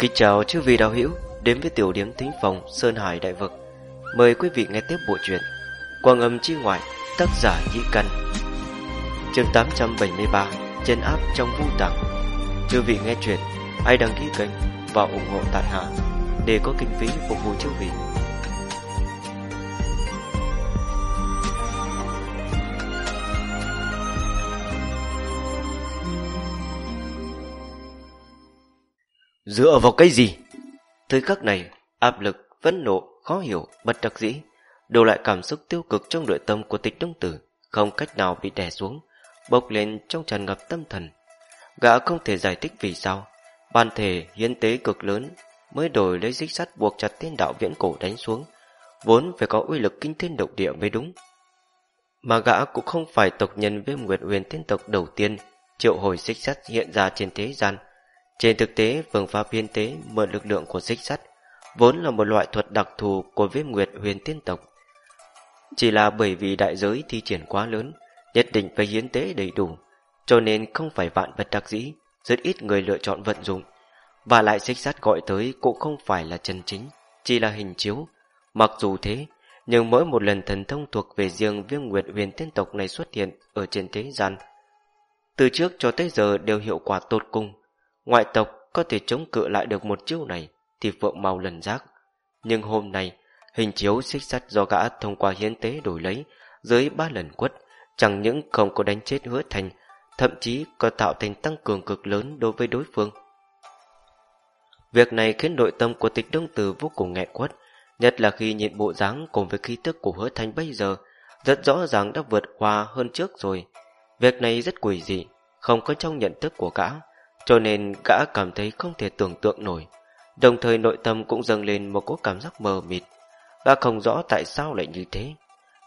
Kính chào chư vị đạo hữu đến với tiểu điểm thính phòng Sơn Hải Đại Vực. Mời quý vị nghe tiếp bộ truyện Quang âm chi ngoại, tác giả Nhĩ Căn. Chương 873, chân áp trong vũ tàng. Chư vị nghe truyện, hãy đăng ký kênh và ủng hộ tại hạ để có kinh phí phục vụ chư vị. Dựa vào cái gì? Thời khắc này, áp lực, phẫn nộ, khó hiểu, bất đắc dĩ, đổ lại cảm xúc tiêu cực trong nội tâm của tịch đông tử, không cách nào bị đè xuống, bốc lên trong tràn ngập tâm thần. Gã không thể giải thích vì sao, ban thể hiến tế cực lớn mới đổi lấy xích sắt buộc chặt tiên đạo viễn cổ đánh xuống, vốn phải có uy lực kinh thiên động địa mới đúng. Mà gã cũng không phải tộc nhân viêm nguyệt huyền tiên tộc đầu tiên triệu hồi xích sắt hiện ra trên thế gian, trên thực tế, phương pháp hiến tế mượn lực lượng của xích sắt vốn là một loại thuật đặc thù của viêm nguyệt huyền tiên tộc. Chỉ là bởi vì đại giới thi triển quá lớn, nhất định phải hiến tế đầy đủ, cho nên không phải vạn vật đặc dĩ, rất ít người lựa chọn vận dụng. Và lại xích sắt gọi tới cũng không phải là chân chính, chỉ là hình chiếu. Mặc dù thế, nhưng mỗi một lần thần thông thuộc về riêng viêm nguyệt huyền tiên tộc này xuất hiện ở trên thế gian, từ trước cho tới giờ đều hiệu quả tốt cung, Ngoại tộc có thể chống cự lại được một chiêu này thì phượng mau lần giác. Nhưng hôm nay, hình chiếu xích sắt do gã thông qua hiến tế đổi lấy dưới ba lần quất, chẳng những không có đánh chết hứa thành, thậm chí còn tạo thành tăng cường cực lớn đối với đối phương. Việc này khiến nội tâm của tịch đông tử vô cùng nghẹn quất, nhất là khi nhìn bộ dáng cùng với khí tức của hứa thành bây giờ, rất rõ ràng đã vượt qua hơn trước rồi. Việc này rất quỷ dị, không có trong nhận thức của gã cho nên gã cảm thấy không thể tưởng tượng nổi. Đồng thời nội tâm cũng dâng lên một cỗ cảm giác mờ mịt. Gã không rõ tại sao lại như thế.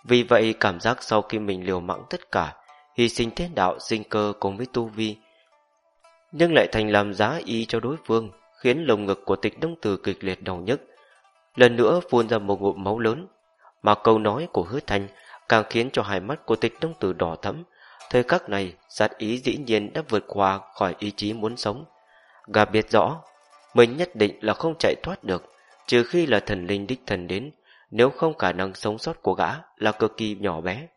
Vì vậy, cảm giác sau khi mình liều mạng tất cả, Hy sinh thế đạo, sinh cơ cùng với tu vi, Nhưng lại thành làm giá y cho đối phương, Khiến lồng ngực của tịch đông tử kịch liệt đau nhức. Lần nữa phun ra một ngụm máu lớn, Mà câu nói của hứa thành Càng khiến cho hai mắt của tịch đông tử đỏ thẫm. Thời khắc này, sát ý dĩ nhiên đã vượt qua khỏi ý chí muốn sống. Gà biết rõ, mình nhất định là không chạy thoát được, trừ khi là thần linh đích thần đến, nếu không khả năng sống sót của gã là cực kỳ nhỏ bé.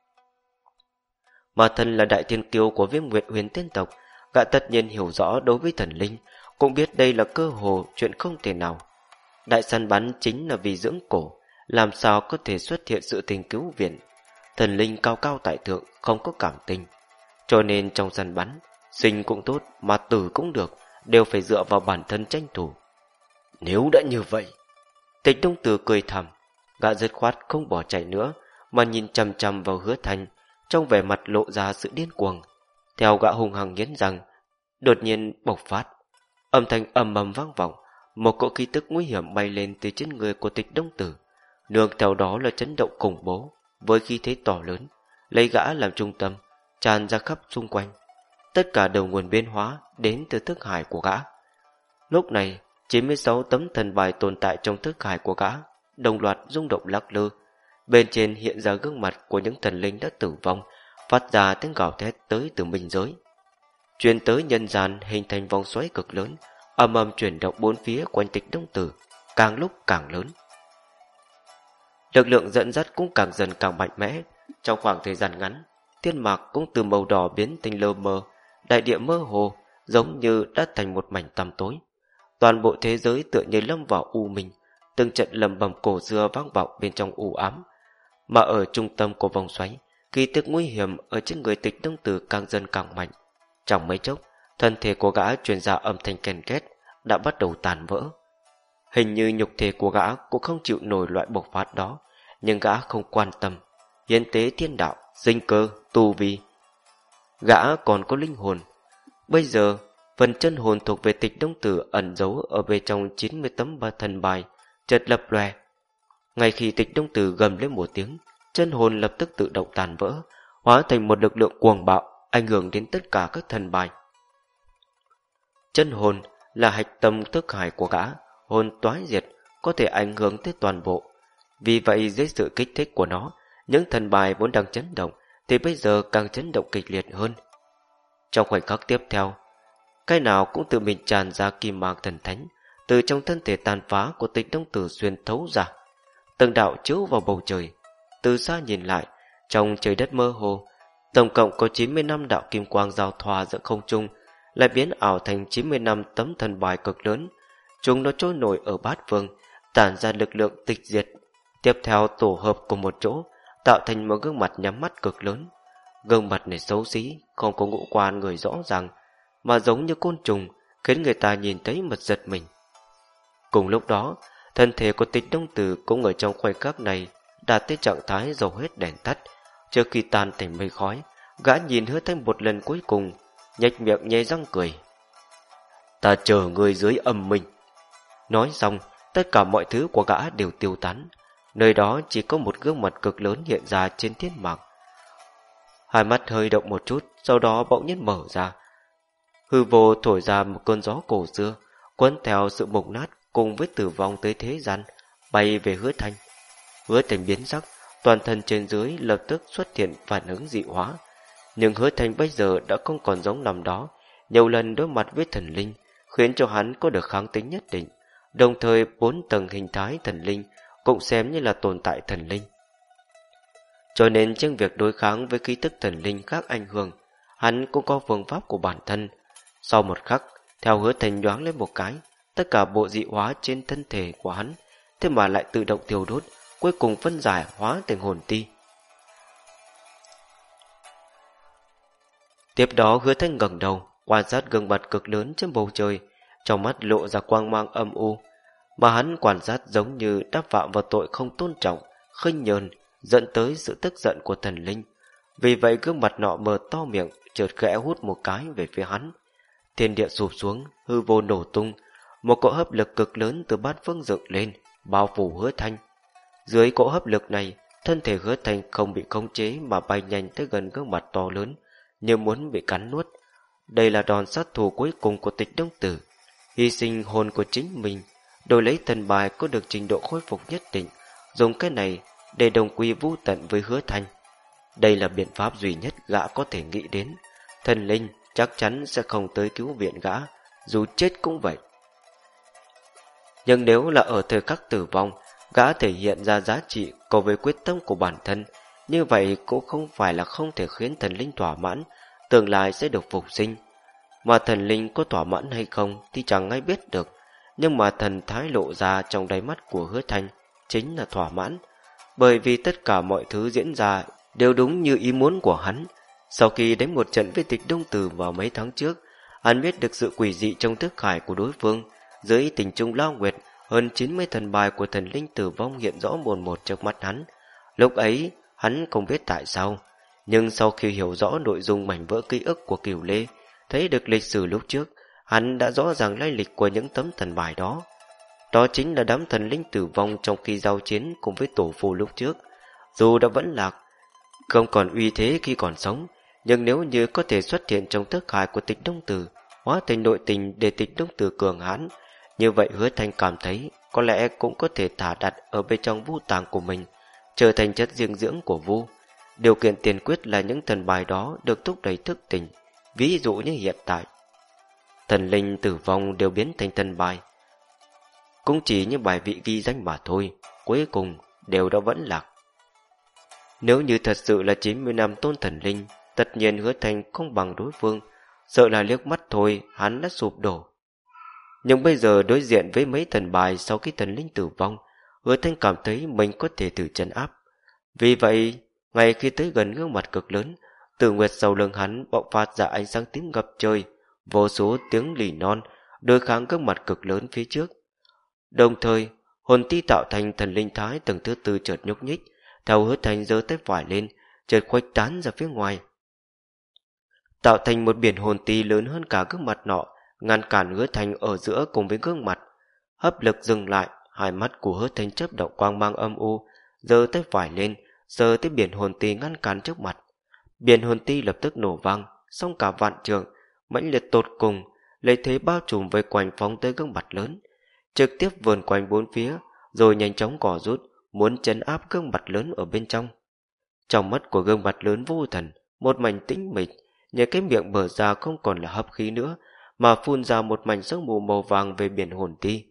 Mà thần là đại thiên kiêu của viêm nguyệt huyền tiên tộc, gã tất nhiên hiểu rõ đối với thần linh, cũng biết đây là cơ hồ chuyện không thể nào. Đại săn bắn chính là vì dưỡng cổ, làm sao có thể xuất hiện sự tình cứu viện. Thần linh cao cao tại thượng, không có cảm tình, cho nên trong săn bắn, sinh cũng tốt mà tử cũng được, đều phải dựa vào bản thân tranh thủ. Nếu đã như vậy, tịch đông tử cười thầm, gã dứt khoát không bỏ chạy nữa, mà nhìn chằm chằm vào hứa thành, trong vẻ mặt lộ ra sự điên cuồng. Theo gã hung hăng nghiến rằng, đột nhiên bộc phát, âm thanh ầm ầm vang vọng, một cỗ khí tức nguy hiểm bay lên từ trên người của tịch đông tử. Nương theo đó là chấn động khủng bố, với khí thế to lớn, lấy gã làm trung tâm, tràn ra khắp xung quanh. Tất cả đầu nguồn biến hóa đến từ thức hải của gã. Lúc này, 96 tấm thần bài tồn tại trong thức hải của gã, đồng loạt rung động lắc lư. Bên trên hiện ra gương mặt của những thần linh đã tử vong, phát ra tiếng gào thét tới từ minh giới. Truyền tới nhân gian hình thành vòng xoáy cực lớn, âm âm chuyển động bốn phía quanh tịch đông tử, càng lúc càng lớn. Lực lượng dẫn dắt cũng càng dần càng mạnh mẽ, trong khoảng thời gian ngắn, tiên mạc cũng từ màu đỏ biến thành lơ mờ, đại địa mơ hồ, giống như đã thành một mảnh tăm tối. Toàn bộ thế giới tựa như lâm vào u minh, từng trận lầm bầm cổ xưa vang vọng bên trong u ám. Mà ở trung tâm của vòng xoáy, kỳ tức nguy hiểm ở trên người tịch đông tử càng dần càng mạnh. Trong mấy chốc, thân thể của gã truyền ra âm thanh kèn két, đã bắt đầu tàn vỡ. Hình như nhục thể của gã cũng không chịu nổi loại bộc phát đó, nhưng gã không quan tâm. Hiến tế thiên đạo, sinh cơ, tu vi. Gã còn có linh hồn. Bây giờ, phần chân hồn thuộc về tịch đông tử ẩn giấu ở bên trong 90 tấm ba thần bài, chợt lập lòe. Ngay khi tịch đông tử gầm lên một tiếng, chân hồn lập tức tự động tàn vỡ, hóa thành một lực lượng cuồng bạo, ảnh hưởng đến tất cả các thần bài. Chân hồn là hạch tâm thức hải của gã, hồn toái diệt, có thể ảnh hưởng tới toàn bộ. Vì vậy dưới sự kích thích của nó, những thần bài vốn đang chấn động thì bây giờ càng chấn động kịch liệt hơn. Trong khoảnh khắc tiếp theo, cái nào cũng tự mình tràn ra kim mang thần thánh, từ trong thân thể tàn phá của tịch đông tử xuyên thấu ra. Từng đạo chiếu vào bầu trời, từ xa nhìn lại, trong trời đất mơ hồ, tổng cộng có 90 năm đạo kim quang giao thoa giữa không trung, lại biến ảo thành 90 năm tấm thần bài cực lớn. Chúng nó trôi nổi ở bát vương, tản ra lực lượng tịch diệt. Tiếp theo tổ hợp cùng một chỗ, tạo thành một gương mặt nhắm mắt cực lớn. Gương mặt này xấu xí, không có ngũ quan người rõ ràng, mà giống như côn trùng, khiến người ta nhìn thấy mật giật mình. Cùng lúc đó, thân thể của tịch đông tử cũng ở trong khoảnh khắc này đạt tới trạng thái dầu hết đèn tắt. Trước khi tan thành mây khói, gã nhìn hứa thanh một lần cuối cùng, nhếch miệng nhếch răng cười. Ta chờ người dưới âm mình. Nói xong, tất cả mọi thứ của gã đều tiêu tán. Nơi đó chỉ có một gương mặt cực lớn hiện ra trên thiên mạng. Hai mắt hơi động một chút, sau đó bỗng nhiên mở ra. Hư vô thổi ra một cơn gió cổ xưa, cuốn theo sự mục nát cùng với tử vong tới thế gian, bay về hứa thanh. Hứa thanh biến sắc, toàn thân trên dưới lập tức xuất hiện phản ứng dị hóa. Nhưng hứa thanh bây giờ đã không còn giống năm đó, nhiều lần đối mặt với thần linh, khiến cho hắn có được kháng tính nhất định. Đồng thời bốn tầng hình thái thần linh cũng xem như là tồn tại thần linh. Cho nên trong việc đối kháng với khí tức thần linh khác ảnh hưởng, hắn cũng có phương pháp của bản thân. Sau một khắc, theo hứa thành đoán lên một cái, tất cả bộ dị hóa trên thân thể của hắn, thế mà lại tự động tiêu đốt, cuối cùng phân giải hóa thành hồn ti. Tiếp đó hứa thanh ngẩng đầu, quan sát gương mặt cực lớn trên bầu trời, trong mắt lộ ra quang mang âm u, mà hắn quan sát giống như đã phạm vào tội không tôn trọng, khinh nhờn, dẫn tới sự tức giận của thần linh. Vì vậy gương mặt nọ mở to miệng, chợt khẽ hút một cái về phía hắn. Thiên địa sụp xuống, hư vô nổ tung, một cỗ hấp lực cực lớn từ bát phương dựng lên, bao phủ hứa thanh. Dưới cỗ hấp lực này, thân thể hứa thanh không bị khống chế mà bay nhanh tới gần gương mặt to lớn, như muốn bị cắn nuốt. Đây là đòn sát thủ cuối cùng của tịch đông tử, hy sinh hồn của chính mình, đổi lấy thần bài có được trình độ khôi phục nhất định, dùng cái này để đồng quy vũ tận với hứa thanh. Đây là biện pháp duy nhất gã có thể nghĩ đến. Thần linh chắc chắn sẽ không tới cứu viện gã, dù chết cũng vậy. Nhưng nếu là ở thời khắc tử vong, gã thể hiện ra giá trị cùng với quyết tâm của bản thân, như vậy cũng không phải là không thể khiến thần linh thỏa mãn, tương lai sẽ được phục sinh. Mà thần linh có thỏa mãn hay không thì chẳng ai biết được, nhưng mà thần thái lộ ra trong đáy mắt của hứa thanh chính là thỏa mãn, bởi vì tất cả mọi thứ diễn ra đều đúng như ý muốn của hắn. Sau khi đánh một trận với tịch đông tử vào mấy tháng trước, hắn biết được sự quỷ dị trong thức khải của đối phương. Dưới tình trung lao nguyệt, hơn 90 thần bài của thần linh tử vong hiện rõ mồn một trước mắt hắn. Lúc ấy, hắn không biết tại sao. Nhưng sau khi hiểu rõ nội dung mảnh vỡ ký ức của Cửu Lê, thấy được lịch sử lúc trước, hắn đã rõ ràng lai lịch của những tấm thần bài đó. Đó chính là đám thần linh tử vong trong khi giao chiến cùng với tổ phù lúc trước. Dù đã vẫn lạc, không còn uy thế khi còn sống, nhưng nếu như có thể xuất hiện trong thức hải của tịch đông tử, hóa thành nội tình để tịch đông tử cường hãn, như vậy hứa thanh cảm thấy có lẽ cũng có thể thả đặt ở bên trong vu tàng của mình, trở thành chất riêng dưỡng của vu. Điều kiện tiền quyết là những thần bài đó được thúc đẩy thức tỉnh, ví dụ như hiện tại. Thần linh tử vong đều biến thành thần bài, cũng chỉ như bài vị ghi danh mà thôi, cuối cùng đều đã vẫn lạc. Nếu như thật sự là 90 năm tôn thần linh, tất nhiên hứa thành không bằng đối phương, sợ là liếc mắt thôi hắn đã sụp đổ. Nhưng bây giờ đối diện với mấy thần bài sau khi thần linh tử vong, hứa thanh cảm thấy mình có thể thử chân áp. Vì vậy, ngay khi tới gần gương mặt cực lớn, từ nguyệt sau lưng hắn bạo phát ra ánh sáng tím ngập trời, vô số tiếng lì non, đối kháng các mặt cực lớn phía trước. Đồng thời, hồn ti tạo thành thần linh thái tầng thứ tư chợt nhúc nhích, theo hứa thành giơ tay phải lên, chợt khuếch tán ra phía ngoài. Tạo thành một biển hồn ti lớn hơn cả gương mặt nọ, ngăn cản hứa thành ở giữa cùng với gương mặt. Hấp lực dừng lại, hai mắt của hứa thành chớp động quang mang âm u, giơ tay phải lên, giơ tới biển hồn ti ngăn cản trước mặt. Biển hồn ti lập tức nổ vang, xong cả vạn trường, mãnh liệt tột cùng, lấy thế bao trùm vây quanh phóng tới gương mặt lớn trực tiếp vườn quanh bốn phía, rồi nhanh chóng cỏ rút, muốn chấn áp gương mặt lớn ở bên trong. Trong mắt của gương mặt lớn vô thần, một mảnh tĩnh mịch, nhờ cái miệng mở ra không còn là hấp khí nữa, mà phun ra một mảnh sương mù màu vàng về biển hồn ti.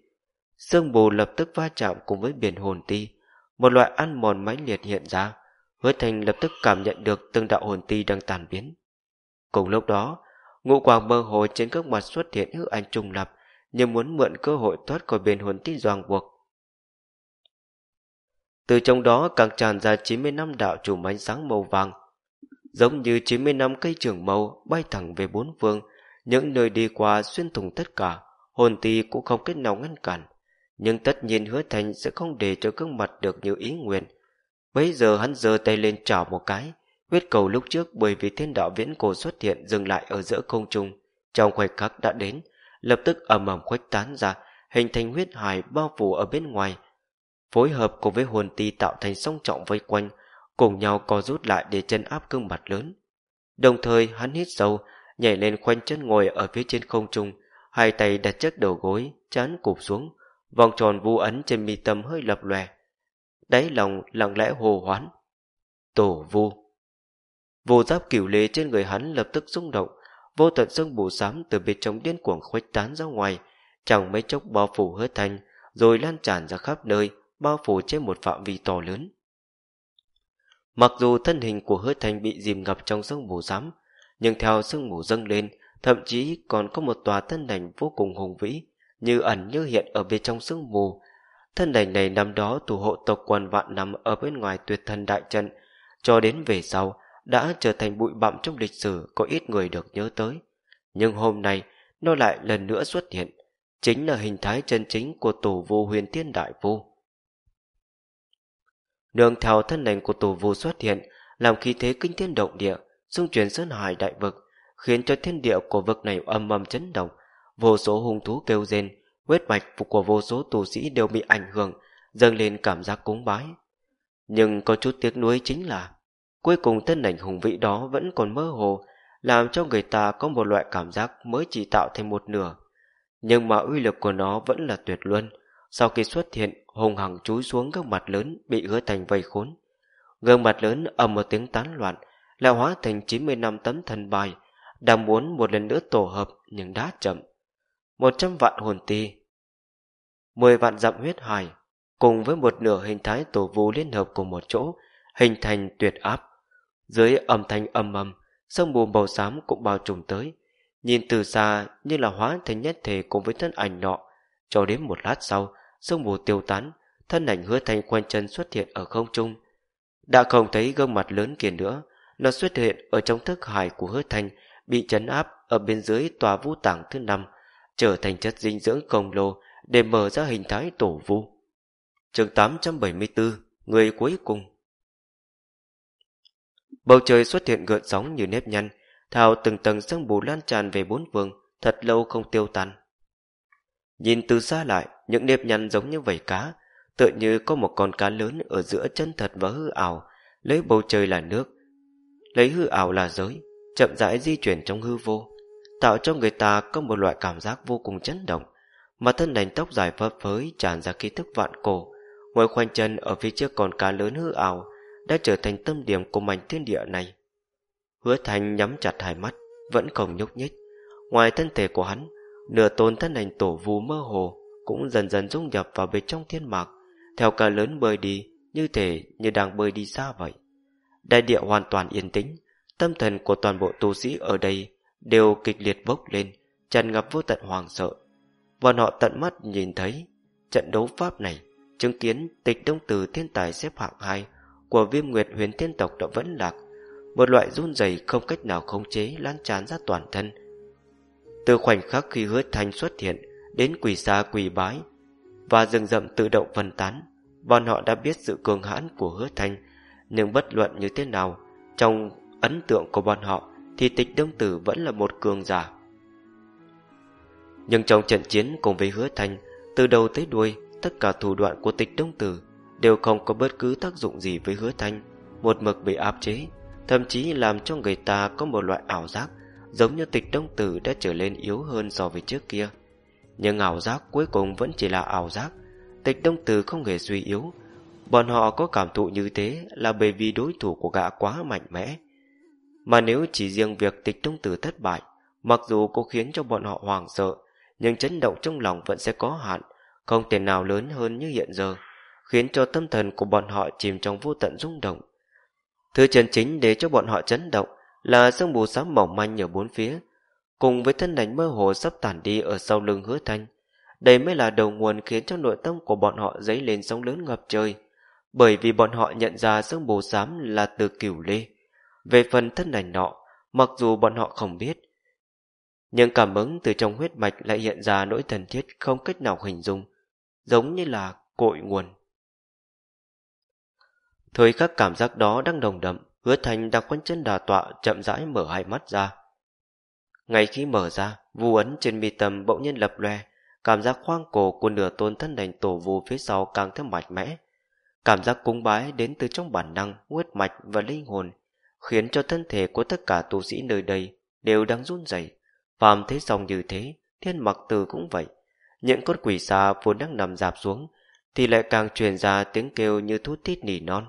Sương mù lập tức va chạm cùng với biển hồn ti, một loại ăn mòn mãnh liệt hiện ra, hứa thành lập tức cảm nhận được từng đạo hồn ti đang tàn biến. Cùng lúc đó, ngũ quang mơ hồ trên các mặt xuất hiện hư ảnh trùng lập, như muốn mượn cơ hội thoát khỏi biển hồn ti doàng buộc. Từ trong đó càng tràn ra 90 năm đạo trùm ánh sáng màu vàng, giống như 90 năm cây trường màu bay thẳng về bốn phương, những nơi đi qua xuyên thủng tất cả, hồn ti cũng không cách nào ngăn cản. Nhưng tất nhiên hứa thành sẽ không để cho gương mặt được như ý nguyện. Bây giờ hắn giơ tay lên chảo một cái, huyết cầu lúc trước bởi vì thiên đạo viễn cổ xuất hiện dừng lại ở giữa không trung, trong khoảnh khắc đã đến, lập tức ầm ầm khuếch tán ra, hình thành huyết hải bao phủ ở bên ngoài. Phối hợp cùng với hồn ti tạo thành song trọng vây quanh, cùng nhau co rút lại để chân áp cương mặt lớn. Đồng thời hắn hít sâu, nhảy lên khoanh chân ngồi ở phía trên không trung, hai tay đặt trước đầu gối, chán cụp xuống, vòng tròn vu ấn trên mi tâm hơi lập lòe. Đáy lòng lặng lẽ hồ hoán. Tổ vu. Vô giáp cửu lê trên người hắn lập tức rung động, vô tận sương bù xám từ bên trong điên cuồng khuếch tán ra ngoài, chẳng mấy chốc bao phủ hứa thành, rồi lan tràn ra khắp nơi, bao phủ trên một phạm vi to lớn. Mặc dù thân hình của hứa thành bị dìm ngập trong sương mù xám, nhưng theo sương mù dâng lên, thậm chí còn có một tòa thân đành vô cùng hùng vĩ, như ẩn như hiện ở bên trong sương mù. Thân đành này năm đó thủ hộ tộc quần vạn năm ở bên ngoài tuyệt thần đại trận, cho đến về sau đã trở thành bụi bặm trong lịch sử có ít người được nhớ tới. Nhưng hôm nay, nó lại lần nữa xuất hiện, chính là hình thái chân chính của tổ vô huyền tiên đại vô. Đường theo thân đành của tổ vô xuất hiện, làm khí thế kinh thiên động địa, xung chuyển sơn hải đại vực, khiến cho thiên địa của vực này âm âm chấn động, vô số hung thú kêu rên, huyết mạch của vô số tù sĩ đều bị ảnh hưởng, dâng lên cảm giác cúng bái. Nhưng có chút tiếc nuối chính là, cuối cùng thân ảnh hùng vĩ đó vẫn còn mơ hồ, làm cho người ta có một loại cảm giác mới chỉ tạo thành một nửa. Nhưng mà uy lực của nó vẫn là tuyệt luân. Sau khi xuất hiện, hùng hằng chúi xuống gương mặt lớn bị hứa thành vây khốn. Gương mặt lớn ầm một tiếng tán loạn, lại hóa thành 90 năm tấm thần bài, đang muốn một lần nữa tổ hợp nhưng đã chậm. Một trăm vạn hồn ti, mười vạn dặm huyết hải, cùng với một nửa hình thái tổ vũ liên hợp cùng một chỗ, hình thành tuyệt áp. Dưới âm thanh âm âm, sương mù màu xám cũng bao trùm tới, nhìn từ xa như là hóa thành nhất thể cùng với thân ảnh nọ. Cho đến một lát sau, sương mù tiêu tán, thân ảnh hứa thành quanh chân xuất hiện ở không trung. Đã không thấy gương mặt lớn kia nữa, nó xuất hiện ở trong thức hải của hứa thanh bị chấn áp ở bên dưới tòa vũ tảng thứ năm, trở thành chất dinh dưỡng khổng lồ để mở ra hình thái tổ vu. chương 874, người cuối cùng. Bầu trời xuất hiện gợn sóng như nếp nhăn, thao từng tầng sương bù lan tràn về bốn phương, thật lâu không tiêu tan. Nhìn từ xa lại, những nếp nhăn giống như vảy cá, tựa như có một con cá lớn ở giữa chân thật và hư ảo, lấy bầu trời là nước, lấy hư ảo là giới, chậm rãi di chuyển trong hư vô, tạo cho người ta có một loại cảm giác vô cùng chấn động, mà thân đành tóc dài phấp phới tràn ra khí thức vạn cổ, ngồi khoanh chân ở phía trước con cá lớn hư ảo đã trở thành tâm điểm của mảnh thiên địa này. Hứa Thành nhắm chặt hai mắt, vẫn không nhúc nhích. Ngoài thân thể của hắn, nửa tôn thân hành tổ vù mơ hồ cũng dần dần dung nhập vào bên trong thiên mạc, theo cả lớn bơi đi, như thể như đang bơi đi xa vậy. Đại địa hoàn toàn yên tĩnh, tâm thần của toàn bộ tu sĩ ở đây đều kịch liệt bốc lên, tràn ngập vô tận hoàng sợ. Bọn họ tận mắt nhìn thấy trận đấu pháp này, chứng kiến tịch đông từ thiên tài xếp hạng 2 của viêm nguyệt huyền thiên tộc đã vẫn lạc, một loại run rẩy không cách nào khống chế lan tràn ra toàn thân. Từ khoảnh khắc khi hứa thanh xuất hiện đến quỳ xa quỳ bái và rừng rậm tự động phân tán, bọn họ đã biết sự cường hãn của hứa thanh nhưng bất luận như thế nào, trong ấn tượng của bọn họ thì tịch đông tử vẫn là một cường giả. Nhưng trong trận chiến cùng với hứa thanh từ đầu tới đuôi, tất cả thủ đoạn của tịch đông tử đều không có bất cứ tác dụng gì với hứa thanh, một mực bị áp chế, thậm chí làm cho người ta có một loại ảo giác, giống như tịch đông tử đã trở lên yếu hơn so với trước kia. Nhưng ảo giác cuối cùng vẫn chỉ là ảo giác, tịch đông tử không hề suy yếu. Bọn họ có cảm thụ như thế là bởi vì đối thủ của gã quá mạnh mẽ. Mà nếu chỉ riêng việc tịch đông tử thất bại, mặc dù có khiến cho bọn họ hoàng sợ, nhưng chấn động trong lòng vẫn sẽ có hạn, không thể nào lớn hơn như hiện giờ, khiến cho tâm thần của bọn họ chìm trong vô tận rung động. Thứ chân chính để cho bọn họ chấn động là sương mù xám mỏng manh ở bốn phía, cùng với thân ảnh mơ hồ sắp tản đi ở sau lưng hứa thanh. Đây mới là đầu nguồn khiến cho nội tâm của bọn họ dấy lên sóng lớn ngập trời, bởi vì bọn họ nhận ra sương mù xám là từ cửu lê. Về phần thân ảnh nọ, mặc dù bọn họ không biết, nhưng cảm ứng từ trong huyết mạch lại hiện ra nỗi thần thiết không cách nào hình dung, giống như là cội nguồn. Thời khắc cảm giác đó đang đồng đậm, hứa thành đang quanh chân đà tọa chậm rãi mở hai mắt ra. Ngay khi mở ra, vu ấn trên mi tâm bỗng nhiên lập loe, cảm giác khoang cổ của nửa tôn thân đành tổ vu phía sau càng thêm mạnh mẽ. Cảm giác cúng bái đến từ trong bản năng, huyết mạch và linh hồn, khiến cho thân thể của tất cả tu sĩ nơi đây đều đang run rẩy. Phàm thế dòng như thế, thiên mặc từ cũng vậy. Những con quỷ xa vốn đang nằm dạp xuống, thì lại càng truyền ra tiếng kêu như thút thít nỉ non.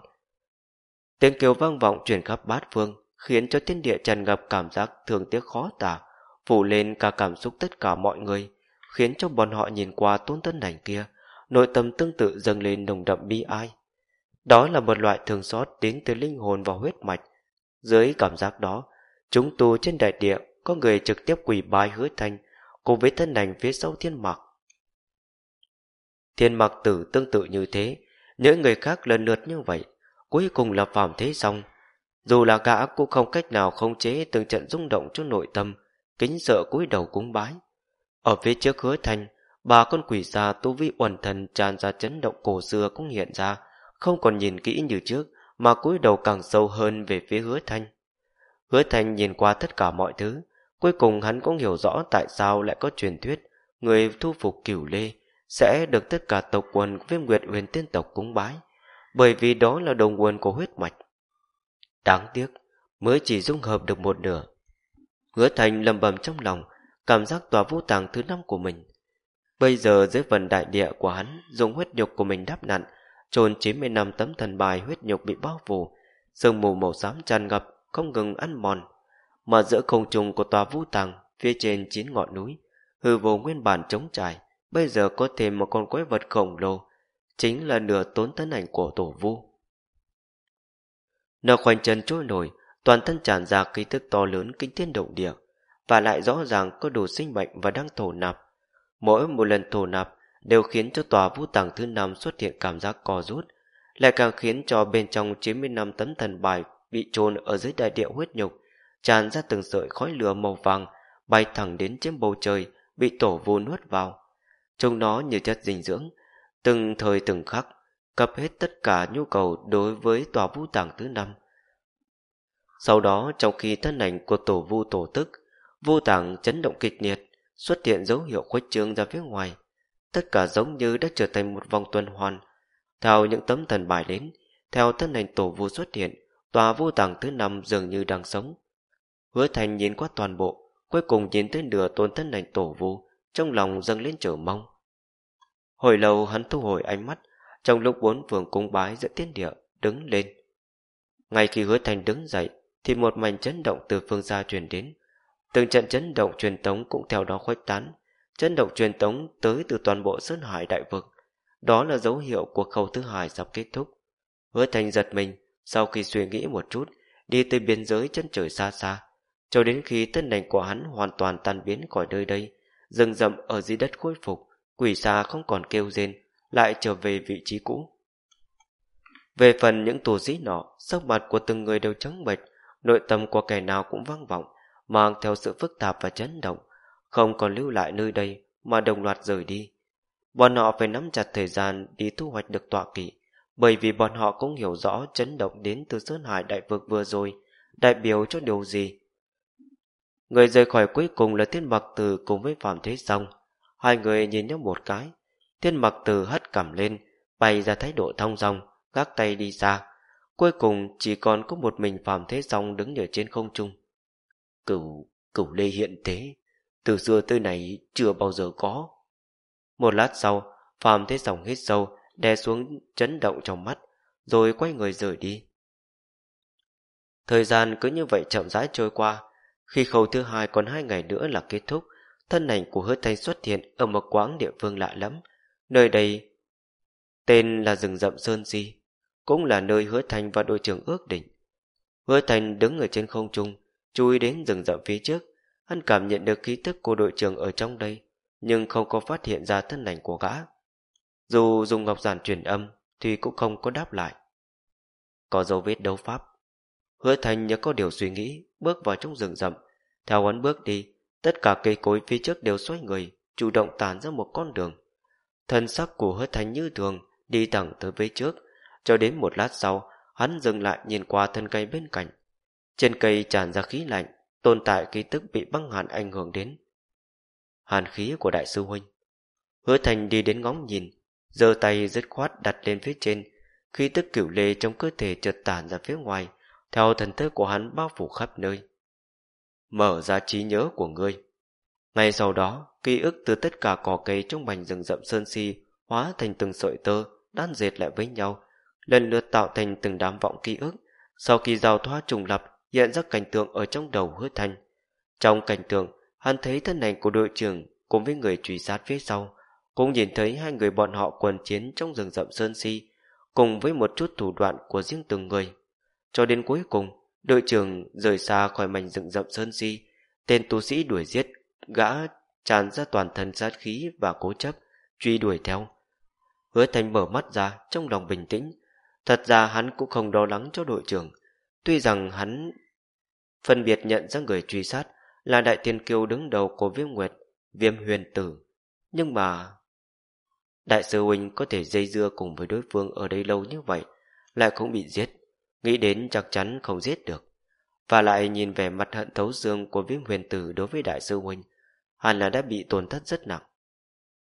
Tiếng kêu vang vọng truyền khắp bát phương, khiến cho thiên địa tràn ngập cảm giác thương tiếc khó tả, phủ lên cả cảm xúc tất cả mọi người, khiến cho bọn họ nhìn qua tôn tân đảnh kia, nội tâm tương tự dâng lên nồng đậm bi ai. Đó là một loại thường xót đến từ linh hồn và huyết mạch. Dưới cảm giác đó, chúng tu trên đại địa có người trực tiếp quỳ bái hứa thanh cùng với thân ảnh phía sau thiên mặc. Thiên mặc tử tương tự như thế, những người khác lần lượt như vậy, cuối cùng là phàm thế xong. Dù là gã cũng không cách nào khống chế từng trận rung động trong nội tâm, kính sợ cúi đầu cúng bái. Ở phía trước hứa thanh, bà con quỷ già tu vi uẩn thần tràn ra chấn động cổ xưa cũng hiện ra, không còn nhìn kỹ như trước, mà cúi đầu càng sâu hơn về phía hứa thanh. Hứa thanh nhìn qua tất cả mọi thứ, cuối cùng hắn cũng hiểu rõ tại sao lại có truyền thuyết người thu phục cửu lê sẽ được tất cả tộc quần viêm nguyệt huyền tiên tộc cúng bái, bởi vì đó là đồng nguồn của huyết mạch. Đáng tiếc, mới chỉ dung hợp được một nửa. Hứa thành lầm bầm trong lòng, cảm giác tòa vũ tàng thứ năm của mình. Bây giờ dưới phần đại địa của hắn dùng huyết nhục của mình đắp nặn, trồn 90 năm tấm thần bài huyết nhục bị bao phủ, sương mù màu xám tràn ngập, không ngừng ăn mòn. Mà giữa không trung của tòa vũ tàng, phía trên chín ngọn núi, hư vô nguyên bản trống trải, bây giờ có thêm một con quái vật khổng lồ, chính là nửa tốn tấn ảnh của tổ vu. Nó khoanh chân trôi nổi, toàn thân tràn ra khí thức to lớn kinh thiên động địa, và lại rõ ràng có đủ sinh mệnh và đang thổ nạp. Mỗi một lần thổ nạp đều khiến cho tòa vũ tàng thứ năm xuất hiện cảm giác co rút, lại càng khiến cho bên trong 95 tấm thần bài bị chôn ở dưới đại địa huyết nhục, tràn ra từng sợi khói lửa màu vàng, bay thẳng đến trên bầu trời, bị tổ vu nuốt vào. Trông nó như chất dinh dưỡng, từng thời từng khắc, cập hết tất cả nhu cầu đối với tòa vũ tàng thứ năm. Sau đó, trong khi thân ảnh của tổ vu tổ tức, vô tàng chấn động kịch liệt, xuất hiện dấu hiệu khuếch trương ra phía ngoài. Tất cả giống như đã trở thành một vòng tuần hoàn. Theo những tấm thần bài đến, theo thân ảnh tổ vu xuất hiện, tòa vô tàng thứ năm dường như đang sống. Hứa thành nhìn qua toàn bộ, cuối cùng nhìn tới nửa tôn thân ảnh tổ vu, trong lòng dâng lên trở mong. Hồi lâu hắn thu hồi ánh mắt, trong lúc bốn phường cung bái giữa tiên địa, đứng lên. Ngay khi hứa thành đứng dậy, thì một mảnh chấn động từ phương xa truyền đến. Từng trận chấn động truyền tống cũng theo đó khuếch tán. Chấn động truyền tống tới từ toàn bộ Sơn Hải đại vực. Đó là dấu hiệu của khâu thứ hai sắp kết thúc. Hứa thành giật mình, sau khi suy nghĩ một chút, đi tới biên giới chân trời xa xa, cho đến khi thân ảnh của hắn hoàn toàn tan biến khỏi nơi đây, rừng rậm ở dưới đất khôi phục, quỷ xa không còn kêu rên, lại trở về vị trí cũ. Về phần những tù sĩ nọ, sắc mặt của từng người đều trắng bệch, nội tâm của kẻ nào cũng vang vọng, mang theo sự phức tạp và chấn động, không còn lưu lại nơi đây mà đồng loạt rời đi. Bọn họ phải nắm chặt thời gian đi thu hoạch được tọa kỵ, bởi vì bọn họ cũng hiểu rõ chấn động đến từ Sơn Hải Đại Vực vừa rồi, đại biểu cho điều gì. Người rời khỏi cuối cùng là Thiên Mặc Tử cùng với Phạm Thế Song. Hai người nhìn nhau một cái. Thiên Mặc từ hất cằm lên, bay ra thái độ thong dong, gác tay đi xa. Cuối cùng chỉ còn có một mình Phạm Thế Song đứng ở trên không trung. Cửu, cửu lê hiện thế, từ xưa tới nay chưa bao giờ có. Một lát sau, Phạm Thế Song hít sâu, đè xuống chấn động trong mắt, rồi quay người rời đi. Thời gian cứ như vậy chậm rãi trôi qua, khi khâu thứ hai còn hai ngày nữa là kết thúc, thân ảnh của hứa thanh xuất hiện ở một quãng địa phương lạ lắm. Nơi đây tên là rừng rậm Sơn Si, cũng là nơi hứa thành và đội trưởng ước định. Hứa thành đứng ở trên không trung, chú ý đến rừng rậm phía trước, hắn cảm nhận được khí tức của đội trưởng ở trong đây, nhưng không có phát hiện ra thân ảnh của gã. Dù dùng ngọc giản truyền âm thì cũng không có đáp lại. Có dấu vết đấu pháp. Hứa thành nhớ có điều suy nghĩ, bước vào trong rừng rậm. Theo hắn bước đi, tất cả cây cối phía trước đều xoay người, chủ động tản ra một con đường. Thân sắc của hứa thành như thường, đi thẳng tới phía trước. Cho đến một lát sau, hắn dừng lại nhìn qua thân cây bên cạnh. Trên cây tràn ra khí lạnh, tồn tại ký tức bị băng hàn ảnh hưởng đến. Hàn khí của đại sư huynh. Hứa thành đi đến ngóng nhìn, giơ tay dứt khoát đặt lên phía trên, khí tức cửu lê trong cơ thể chợt tản ra phía ngoài, theo thần thức của hắn bao phủ khắp nơi. Mở ra trí nhớ của ngươi. Ngay sau đó, ký ức từ tất cả cỏ cây trong mảnh rừng rậm sơn si hóa thành từng sợi tơ, đan dệt lại với nhau, lần lượt tạo thành từng đám vọng ký ức. Sau khi giao thoa trùng lập, hiện ra cảnh tượng ở trong đầu hứa thanh. Trong cảnh tượng, hắn thấy thân ảnh của đội trưởng cùng với người truy sát phía sau, cũng nhìn thấy hai người bọn họ quần chiến trong rừng rậm sơn si, cùng với một chút thủ đoạn của riêng từng người. Cho đến cuối cùng, đội trưởng rời xa khỏi mảnh rừng rậm sơn si, tên tu sĩ đuổi giết, gã tràn ra toàn thân sát khí và cố chấp, truy đuổi theo. Hứa thành mở mắt ra trong lòng bình tĩnh, thật ra hắn cũng không lo lắng cho đội trưởng, tuy rằng hắn phân biệt nhận ra người truy sát là đại tiên kiêu đứng đầu của viêm nguyệt, viêm huyền tử, nhưng mà Đại sư huynh có thể dây dưa cùng với đối phương ở đây lâu như vậy, lại không bị giết, nghĩ đến chắc chắn không giết được. Và lại nhìn về mặt hận thấu xương của viêm huyền tử đối với đại sư huynh, hẳn là đã bị tổn thất rất nặng.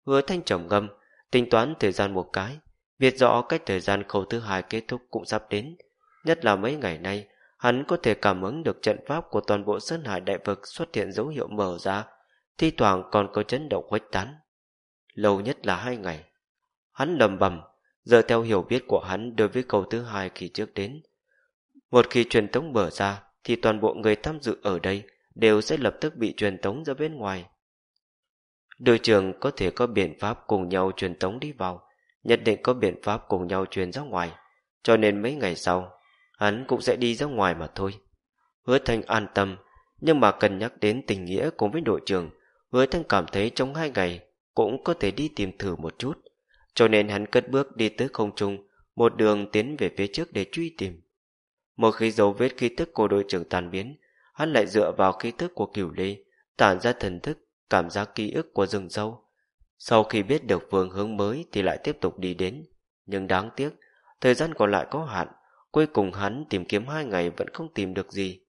Hứa thanh trầm ngâm, tính toán thời gian một cái, biết rõ cách thời gian khâu thứ hai kết thúc cũng sắp đến, nhất là mấy ngày nay, hắn có thể cảm ứng được trận pháp của toàn bộ Sơn Hải Đại Vực xuất hiện dấu hiệu mở ra, thi thoảng còn có chấn động khuếch tán. Lâu nhất là hai ngày. Hắn lầm bầm, giờ theo hiểu biết của hắn đối với câu thứ hai khi trước đến. Một khi truyền tống mở ra, thì toàn bộ người tham dự ở đây đều sẽ lập tức bị truyền tống ra bên ngoài. Đội trưởng có thể có biện pháp cùng nhau truyền tống đi vào, nhất định có biện pháp cùng nhau truyền ra ngoài, cho nên mấy ngày sau, hắn cũng sẽ đi ra ngoài mà thôi. Hứa Thanh an tâm, nhưng mà cần nhắc đến tình nghĩa cùng với đội trưởng, Hứa Thanh cảm thấy trong hai ngày cũng có thể đi tìm thử một chút cho nên hắn cất bước đi tới không trung, một đường tiến về phía trước để truy tìm. Một khi dấu vết khí tức của đội trưởng tàn biến, hắn lại dựa vào khí tức của cửu lê, tản ra thần thức, cảm giác ký ức của rừng sâu. Sau khi biết được phương hướng mới thì lại tiếp tục đi đến. Nhưng đáng tiếc, thời gian còn lại có hạn, cuối cùng hắn tìm kiếm hai ngày vẫn không tìm được gì.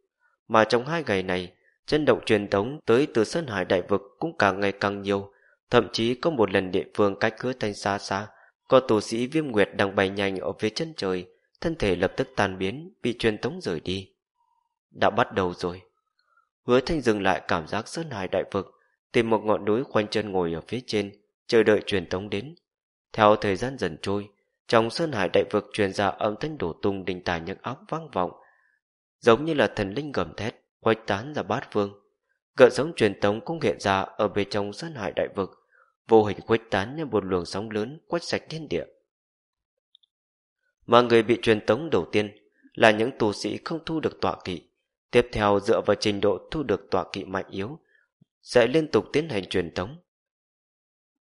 Mà trong hai ngày này, chân động truyền thống tới từ Sơn Hải Đại Vực cũng càng ngày càng nhiều, Thậm chí có một lần địa phương cách hứa thanh xa xa, có tù sĩ viêm nguyệt đang bay nhanh ở phía chân trời, thân thể lập tức tan biến, bị truyền tống rời đi. Đã bắt đầu rồi. Hứa thanh dừng lại cảm giác sơn hải đại vực, tìm một ngọn núi khoanh chân ngồi ở phía trên, chờ đợi truyền tống đến. Theo thời gian dần trôi, trong sơn hải đại vực truyền ra âm thanh đổ tung đình tài nhức óc vang vọng, giống như là thần linh gầm thét, quách tán ra bát phương. Gợn sóng truyền tống cũng hiện ra ở bên trong sơn hải đại vực, vô hình khuếch tán như một luồng sóng lớn quét sạch thiên địa. Mà người bị truyền tống đầu tiên là những tu sĩ không thu được tọa kỵ, tiếp theo dựa vào trình độ thu được tọa kỵ mạnh yếu, sẽ liên tục tiến hành truyền tống.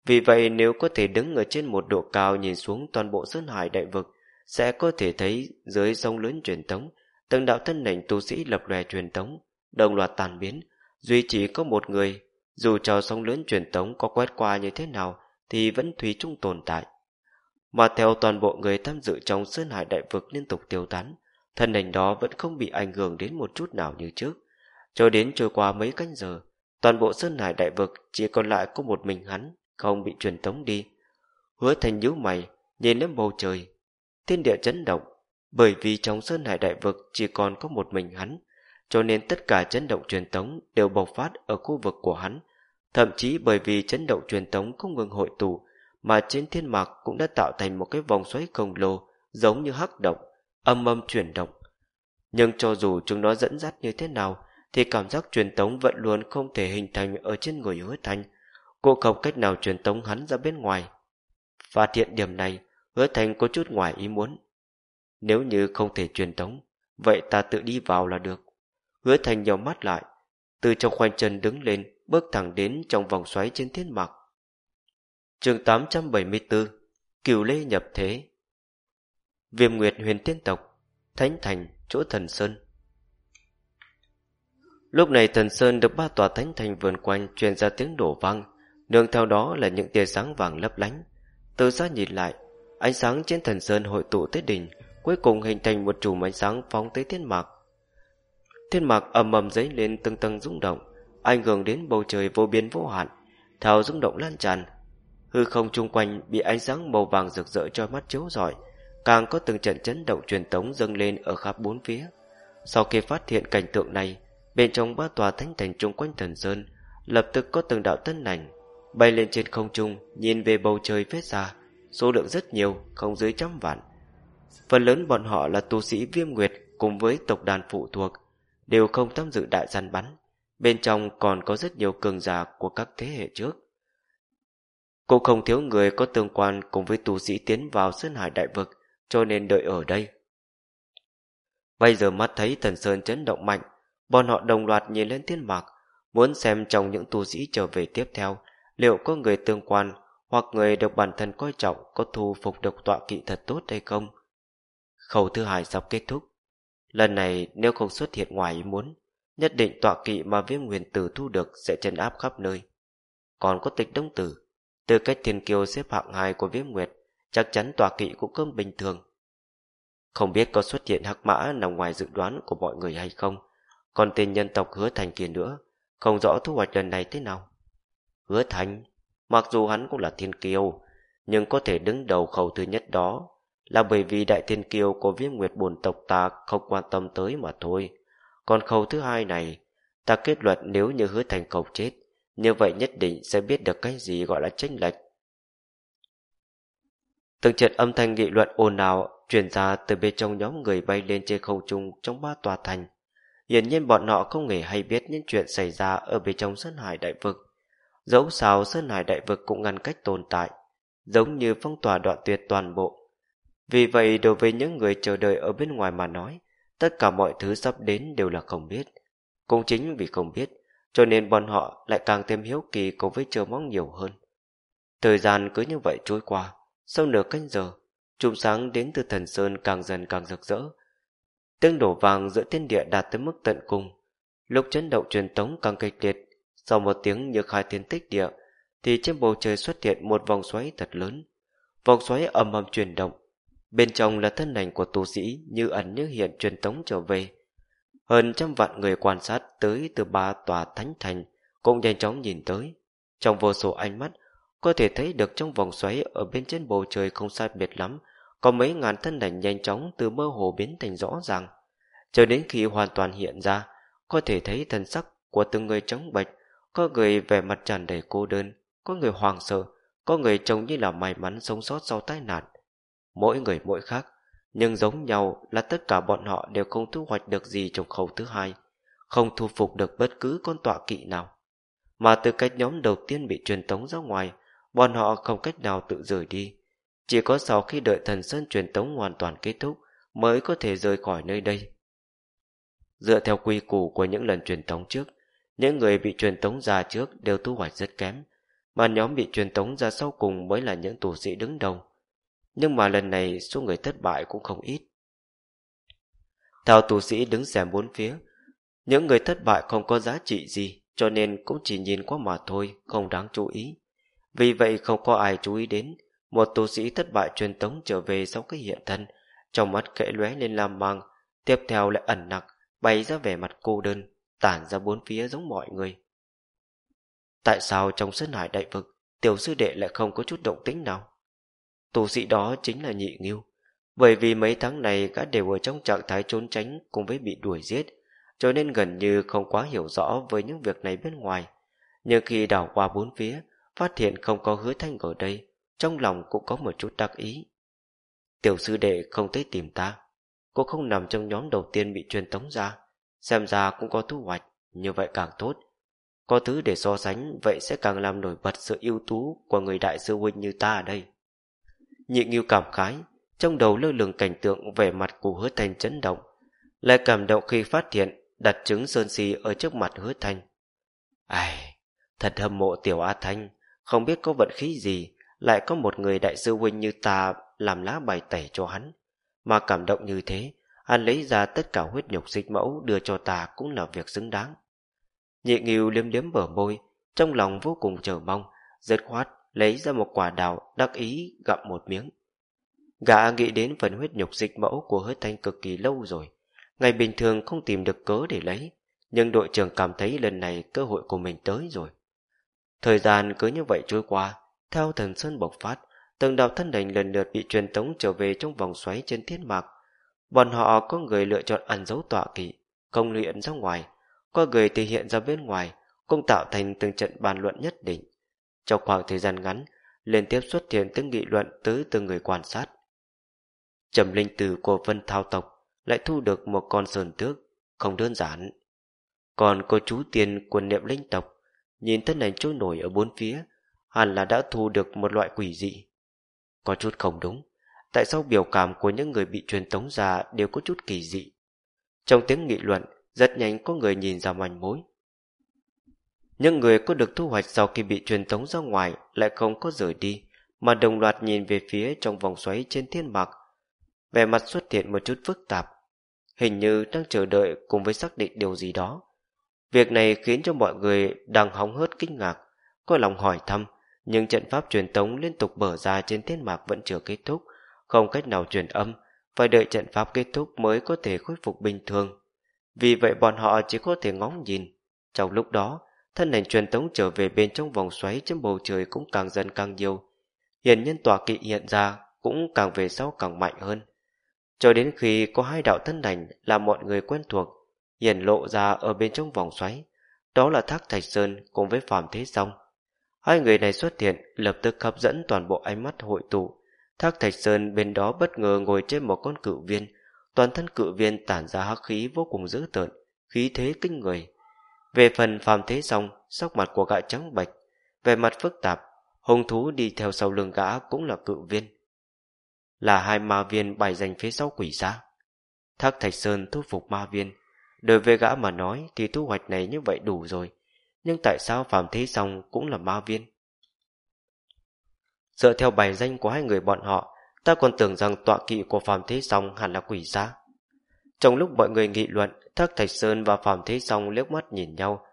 Vì vậy nếu có thể đứng ở trên một độ cao nhìn xuống toàn bộ sơn hải đại vực, sẽ có thể thấy dưới sông lớn truyền tống, từng đạo thân ảnh tu sĩ lập lòe truyền tống, đồng loạt tàn biến, duy chỉ có một người, dù cho sông lớn truyền tống có quét qua như thế nào thì vẫn thủy chung tồn tại. Mà theo toàn bộ người tham dự trong Sơn Hải Đại Vực liên tục tiêu tán, thân hình đó vẫn không bị ảnh hưởng đến một chút nào như trước. Cho đến trôi qua mấy canh giờ, toàn bộ Sơn Hải Đại Vực chỉ còn lại có một mình hắn, không bị truyền tống đi. Hứa thành nhíu mày, nhìn lên bầu trời. Thiên địa chấn động, bởi vì trong Sơn Hải Đại Vực chỉ còn có một mình hắn, cho nên tất cả chấn động truyền tống đều bộc phát ở khu vực của hắn. Thậm chí bởi vì chấn động truyền tống không ngừng hội tụ, mà trên thiên mạc cũng đã tạo thành một cái vòng xoáy khổng lồ giống như hắc động, âm âm chuyển động. Nhưng cho dù chúng nó dẫn dắt như thế nào, thì cảm giác truyền tống vẫn luôn không thể hình thành ở trên người hứa thanh. Cô không cách nào truyền tống hắn ra bên ngoài. Phát hiện điểm này, hứa thành có chút ngoài ý muốn. Nếu như không thể truyền tống, vậy ta tự đi vào là được. Hứa thành nhau mắt lại, từ trong khoanh chân đứng lên, bước thẳng đến trong vòng xoáy trên thiên mạc chương 874 Cửu Lê nhập thế Viêm Nguyệt huyền tiên tộc Thánh Thành, chỗ thần Sơn Lúc này thần Sơn được ba tòa thánh thành vườn quanh truyền ra tiếng đổ vang, nương theo đó là những tia sáng vàng lấp lánh. Từ xa nhìn lại, ánh sáng trên thần Sơn hội tụ tới đỉnh, cuối cùng hình thành một chùm ánh sáng phóng tới thiên mạc. Thiên mạc ầm ầm dấy lên từng tầng rung động, ảnh hưởng đến bầu trời vô biên vô hạn, theo rung động lan tràn. Hư không chung quanh bị ánh sáng màu vàng rực rỡ cho mắt chiếu rọi, càng có từng trận chấn động truyền tống dâng lên ở khắp bốn phía. Sau khi phát hiện cảnh tượng này, Bên trong ba tòa thánh thành chung quanh thần sơn Lập tức có từng đạo tân ảnh Bay lên trên không trung Nhìn về bầu trời phía xa Số lượng rất nhiều không dưới trăm vạn. Phần lớn bọn họ là tu sĩ viêm nguyệt Cùng với tộc đàn phụ thuộc Đều không tham dự đại gian bắn. Bên trong còn có rất nhiều cường giả Của các thế hệ trước. Cũng không thiếu người có tương quan Cùng với tu sĩ tiến vào Sơn Hải Đại Vực Cho nên đợi ở đây Bây giờ mắt thấy thần sơn chấn động mạnh Bọn họ đồng loạt nhìn lên thiên mạc, muốn xem trong những tu sĩ trở về tiếp theo, liệu có người tương quan hoặc người được bản thân coi trọng có thu phục được tọa kỵ thật tốt hay không. Khẩu thứ hai sắp kết thúc. Lần này nếu không xuất hiện ngoài ý muốn, nhất định tọa kỵ mà viêm nguyên tử thu được sẽ chân áp khắp nơi. Còn có tịch đông tử, từ cách thiên kiêu xếp hạng hai của viêm nguyệt, chắc chắn tòa kỵ cũng cơm bình thường. Không biết có xuất hiện hắc mã nằm ngoài dự đoán của mọi người hay không, còn tên nhân tộc hứa thành kia nữa Không rõ thu hoạch lần này thế nào Hứa thành Mặc dù hắn cũng là thiên kiêu Nhưng có thể đứng đầu khẩu thứ nhất đó Là bởi vì đại thiên kiêu của viêm nguyệt bồn tộc ta Không quan tâm tới mà thôi Còn khẩu thứ hai này Ta kết luận nếu như hứa thành cầu chết như vậy nhất định sẽ biết được cái gì gọi là tranh lệch Từng trận âm thanh nghị luận ồn ào truyền ra từ bên trong nhóm người bay lên trên không trung trong ba tòa thành Hiển nhiên bọn họ không hề hay biết những chuyện xảy ra ở bên trong Sơn Hải Đại Vực. Dẫu sao Sơn Hải Đại Vực cũng ngăn cách tồn tại, giống như phong tỏa đoạn tuyệt toàn bộ. Vì vậy đối với những người chờ đợi ở bên ngoài mà nói, tất cả mọi thứ sắp đến đều là không biết. Cũng chính vì không biết, cho nên bọn họ lại càng thêm hiếu kỳ cùng với chờ mong nhiều hơn. Thời gian cứ như vậy trôi qua, sau nửa canh giờ, chùm sáng đến từ thần sơn càng dần càng rực rỡ, Tiếng đổ vàng giữa thiên địa đạt tới mức tận cùng. Lúc chấn động truyền tống càng kịch liệt, sau một tiếng như khai thiên tích địa, thì trên bầu trời xuất hiện một vòng xoáy thật lớn. Vòng xoáy ầm ầm chuyển động. Bên trong là thân ảnh của tu sĩ như ẩn như hiện truyền tống trở về. Hơn trăm vạn người quan sát tới từ ba tòa thánh thành cũng nhanh chóng nhìn tới. Trong vô số ánh mắt, có thể thấy được trong vòng xoáy ở bên trên bầu trời không sai biệt lắm có mấy ngàn thân ảnh nhanh chóng từ mơ hồ biến thành rõ ràng. Cho đến khi hoàn toàn hiện ra, có thể thấy thân sắc của từng người trống bệch, có người vẻ mặt tràn đầy cô đơn, có người hoàng sợ, có người trông như là may mắn sống sót sau tai nạn. Mỗi người mỗi khác, nhưng giống nhau là tất cả bọn họ đều không thu hoạch được gì trong khẩu thứ hai, không thu phục được bất cứ con tọa kỵ nào. Mà từ cách nhóm đầu tiên bị truyền tống ra ngoài, bọn họ không cách nào tự rời đi, chỉ có sau khi đợi thần sơn truyền tống hoàn toàn kết thúc mới có thể rời khỏi nơi đây. Dựa theo quy củ của những lần truyền tống trước, những người bị truyền tống ra trước đều thu hoạch rất kém, mà nhóm bị truyền tống ra sau cùng mới là những tù sĩ đứng đầu. Nhưng mà lần này số người thất bại cũng không ít. Theo tù sĩ đứng xem bốn phía, những người thất bại không có giá trị gì, cho nên cũng chỉ nhìn qua mà thôi, không đáng chú ý. Vì vậy không có ai chú ý đến, một tu sĩ thất bại truyền tống trở về sau cái hiện thân, trong mắt kẽ lóe lên lam mang, tiếp theo lại ẩn nặc, bay ra vẻ mặt cô đơn, tản ra bốn phía giống mọi người. Tại sao trong sân hải đại vực, tiểu sư đệ lại không có chút động tĩnh nào? Tu sĩ đó chính là nhị nghiêu, bởi vì mấy tháng này gã đều ở trong trạng thái trốn tránh cùng với bị đuổi giết, cho nên gần như không quá hiểu rõ với những việc này bên ngoài. Nhưng khi đảo qua bốn phía, phát hiện không có hứa thanh ở đây, trong lòng cũng có một chút đặc ý. Tiểu sư đệ không tới tìm ta, cô không nằm trong nhóm đầu tiên bị truyền tống ra, xem ra cũng có thu hoạch, như vậy càng tốt. Có thứ để so sánh, vậy sẽ càng làm nổi bật sự ưu tú của người đại sư huynh như ta ở đây. Nhị nghiêu cảm khái, trong đầu lơ lửng cảnh tượng vẻ mặt của hứa thanh chấn động, lại cảm động khi phát hiện đặt trứng sơn si ở trước mặt hứa thanh. Ai, thật hâm mộ tiểu A Thanh, không biết có vận khí gì, lại có một người đại sư huynh như ta làm lá bài tẩy cho hắn. Mà cảm động như thế, hắn lấy ra tất cả huyết nhục xích mẫu đưa cho ta cũng là việc xứng đáng. Nhị nghiêu liếm liếm bờ môi, trong lòng vô cùng chờ mong, dứt khoát lấy ra một quả đào đắc ý gặm một miếng. Gã nghĩ đến phần huyết nhục dịch mẫu của hứa thanh cực kỳ lâu rồi. Ngày bình thường không tìm được cớ để lấy, nhưng đội trưởng cảm thấy lần này cơ hội của mình tới rồi. Thời gian cứ như vậy trôi qua, theo thần sơn bộc phát, từng đạo thân hình lần lượt bị truyền tống trở về trong vòng xoáy trên thiên mạc. Bọn họ có người lựa chọn ăn dấu tọa kỵ, công luyện ra ngoài, có người thể hiện ra bên ngoài, cũng tạo thành từng trận bàn luận nhất định. Trong khoảng thời gian ngắn, liên tiếp xuất hiện tiếng nghị luận tới từ người quan sát. Trầm linh tử của vân thao tộc lại thu được một con sơn tước, không đơn giản. Còn cô chú tiền của niệm linh tộc, nhìn thân ảnh trôi nổi ở bốn phía, hẳn là đã thu được một loại quỷ dị. Có chút không đúng, tại sao biểu cảm của những người bị truyền tống ra đều có chút kỳ dị? Trong tiếng nghị luận, rất nhanh có người nhìn ra manh mối. Những người có được thu hoạch sau khi bị truyền tống ra ngoài lại không có rời đi, mà đồng loạt nhìn về phía trong vòng xoáy trên thiên mạc. Vẻ mặt xuất hiện một chút phức tạp, hình như đang chờ đợi cùng với xác định điều gì đó. Việc này khiến cho mọi người đang hóng hớt kinh ngạc, có lòng hỏi thăm, nhưng trận pháp truyền tống liên tục bở ra trên thiên mạc vẫn chưa kết thúc, không cách nào truyền âm, phải đợi trận pháp kết thúc mới có thể khôi phục bình thường. Vì vậy bọn họ chỉ có thể ngóng nhìn. Trong lúc đó, thân ảnh truyền tống trở về bên trong vòng xoáy trên bầu trời cũng càng dần càng nhiều. hiển nhân tòa kỵ hiện ra cũng càng về sau càng mạnh hơn. Cho đến khi có hai đạo thân ảnh là mọi người quen thuộc, hiển lộ ra ở bên trong vòng xoáy. Đó là Thác Thạch Sơn cùng với Phạm Thế Song. Hai người này xuất hiện lập tức hấp dẫn toàn bộ ánh mắt hội tụ. Thác Thạch Sơn bên đó bất ngờ ngồi trên một con cự viên, toàn thân cự viên tản ra hắc khí vô cùng dữ tợn, khí thế kinh người. Về phần phàm thế xong, sắc mặt của gã trắng bạch, về mặt phức tạp, hung thú đi theo sau lưng gã cũng là cự viên. Là hai ma viên bày dành phía sau quỷ xa. Thác Thạch Sơn thu phục ma viên. Đối với gã mà nói thì thu hoạch này như vậy đủ rồi. Nhưng tại sao phàm thế xong cũng là ma viên? Dựa theo bài danh của hai người bọn họ, ta còn tưởng rằng tọa kỵ của phàm thế xong hẳn là quỷ xa. Trong lúc mọi người nghị luận, Thác Thạch Sơn và Phạm Thế Song liếc mắt nhìn nhau.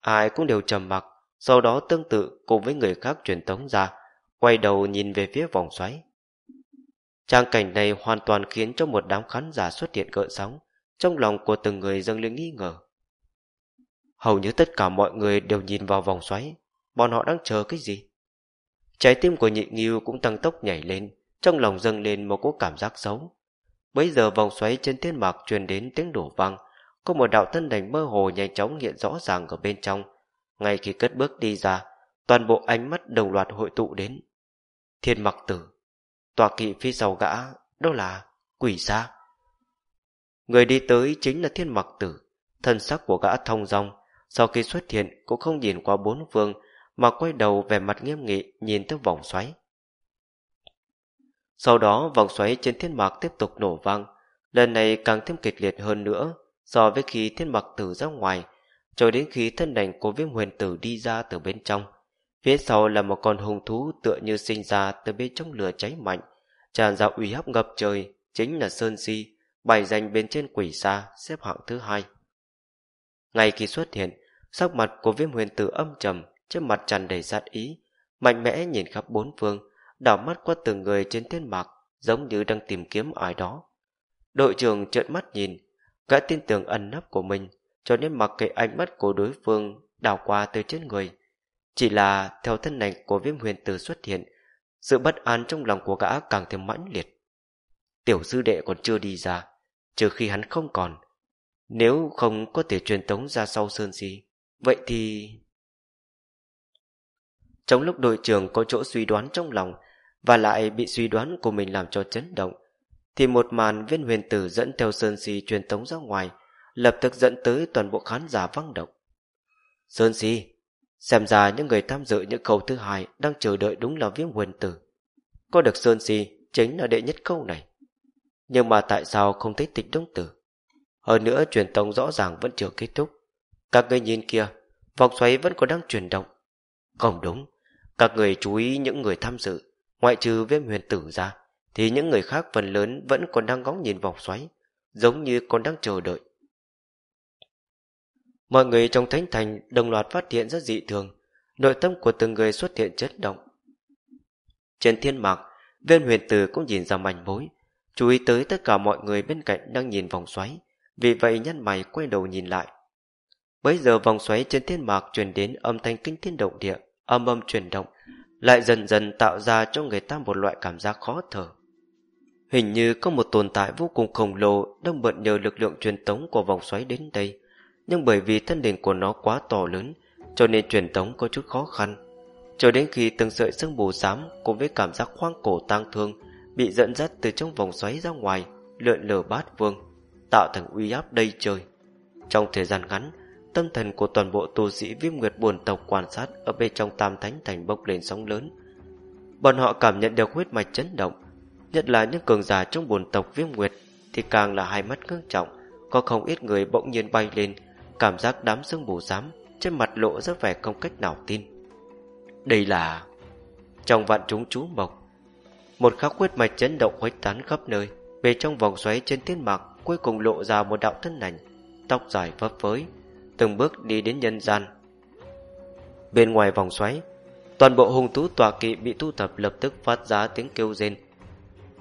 Ai cũng đều trầm mặc, sau đó tương tự cùng với người khác truyền tống ra, quay đầu nhìn về phía vòng xoáy. Trang cảnh này hoàn toàn khiến cho một đám khán giả xuất hiện gợn sóng, trong lòng của từng người dâng lên nghi ngờ. Hầu như tất cả mọi người đều nhìn vào vòng xoáy, bọn họ đang chờ cái gì? Trái tim của nhị nghiêu cũng tăng tốc nhảy lên, trong lòng dâng lên một cỗ cảm giác xấu. Bây giờ vòng xoáy trên thiên mạc truyền đến tiếng đổ vang, có một đạo thân đành mơ hồ nhanh chóng hiện rõ ràng ở bên trong. Ngay khi cất bước đi ra, toàn bộ ánh mắt đồng loạt hội tụ đến. Thiên mặc tử, tòa kỵ phía sau gã, đó là quỷ gia. Người đi tới chính là thiên mặc tử, thân sắc của gã thông dong, sau khi xuất hiện cũng không nhìn qua bốn phương mà quay đầu về mặt nghiêm nghị nhìn tới vòng xoáy. Sau đó vòng xoáy trên thiên mạc tiếp tục nổ vang, lần này càng thêm kịch liệt hơn nữa so với khi thiên mạc tử ra ngoài, cho đến khi thân ảnh của viêm huyền tử đi ra từ bên trong. Phía sau là một con hung thú tựa như sinh ra từ bên trong lửa cháy mạnh, tràn ra uy hấp ngập trời, chính là Sơn Si, bài danh bên trên quỷ xa, xếp hạng thứ hai. Ngay khi xuất hiện, sắc mặt của viêm huyền tử âm trầm, trên mặt tràn đầy sát ý, mạnh mẽ nhìn khắp bốn phương, đảo mắt qua từng người trên thiên mạc giống như đang tìm kiếm ai đó. Đội trưởng trợn mắt nhìn, gã tin tưởng ẩn nấp của mình, cho nên mặc kệ ánh mắt của đối phương đảo qua tới trên người. Chỉ là theo thân ảnh của viêm huyền tử xuất hiện, sự bất an trong lòng của gã càng thêm mãnh liệt. Tiểu sư đệ còn chưa đi ra, trừ khi hắn không còn. Nếu không có thể truyền tống ra sau sơn si, vậy thì... Trong lúc đội trưởng có chỗ suy đoán trong lòng, và lại bị suy đoán của mình làm cho chấn động, thì một màn viên huyền tử dẫn theo Sơn Si truyền tống ra ngoài, lập tức dẫn tới toàn bộ khán giả văng động. Sơn Si, xem ra những người tham dự những câu thứ hai đang chờ đợi đúng là viêm huyền tử. có được Sơn Si chính là đệ nhất câu này. Nhưng mà tại sao không thấy tịch đông tử? Hơn nữa truyền tống rõ ràng vẫn chưa kết thúc. Các người nhìn kia, vòng xoáy vẫn còn đang chuyển động. Không đúng, các người chú ý những người tham dự, ngoại trừ viêm huyền tử ra, thì những người khác phần lớn vẫn còn đang ngóng nhìn vòng xoáy, giống như còn đang chờ đợi. Mọi người trong thánh thành đồng loạt phát hiện rất dị thường, nội tâm của từng người xuất hiện chấn động. Trên thiên mạc, viên huyền tử cũng nhìn ra manh mối, chú ý tới tất cả mọi người bên cạnh đang nhìn vòng xoáy, vì vậy nhân mày quay đầu nhìn lại. Bây giờ vòng xoáy trên thiên mạc truyền đến âm thanh kinh thiên động địa, âm âm chuyển động, lại dần dần tạo ra cho người ta một loại cảm giác khó thở. Hình như có một tồn tại vô cùng khổng lồ đang bận nhờ lực lượng truyền tống của vòng xoáy đến đây, nhưng bởi vì thân đền của nó quá to lớn, cho nên truyền tống có chút khó khăn. Cho đến khi từng sợi sương mù xám cùng với cảm giác khoang cổ tang thương bị dẫn dắt từ trong vòng xoáy ra ngoài, lượn lờ bát vương, tạo thành uy áp đầy trời. Trong thời gian ngắn, tâm thần của toàn bộ tu sĩ viêm nguyệt buồn tộc quan sát ở bên trong tam thánh thành bốc lên sóng lớn. Bọn họ cảm nhận được huyết mạch chấn động, nhất là những cường giả trong buồn tộc viêm nguyệt thì càng là hai mắt ngưng trọng, có không ít người bỗng nhiên bay lên, cảm giác đám sương mù xám trên mặt lộ rất vẻ không cách nào tin. Đây là... Trong vạn chúng chú mộc, một khắc huyết mạch chấn động khuếch tán khắp nơi, về trong vòng xoáy trên thiên mạc cuối cùng lộ ra một đạo thân ảnh, tóc dài phấp phới, từng bước đi đến nhân gian. Bên ngoài vòng xoáy, toàn bộ hung thú tòa kỵ bị thu thập lập tức phát ra tiếng kêu rên.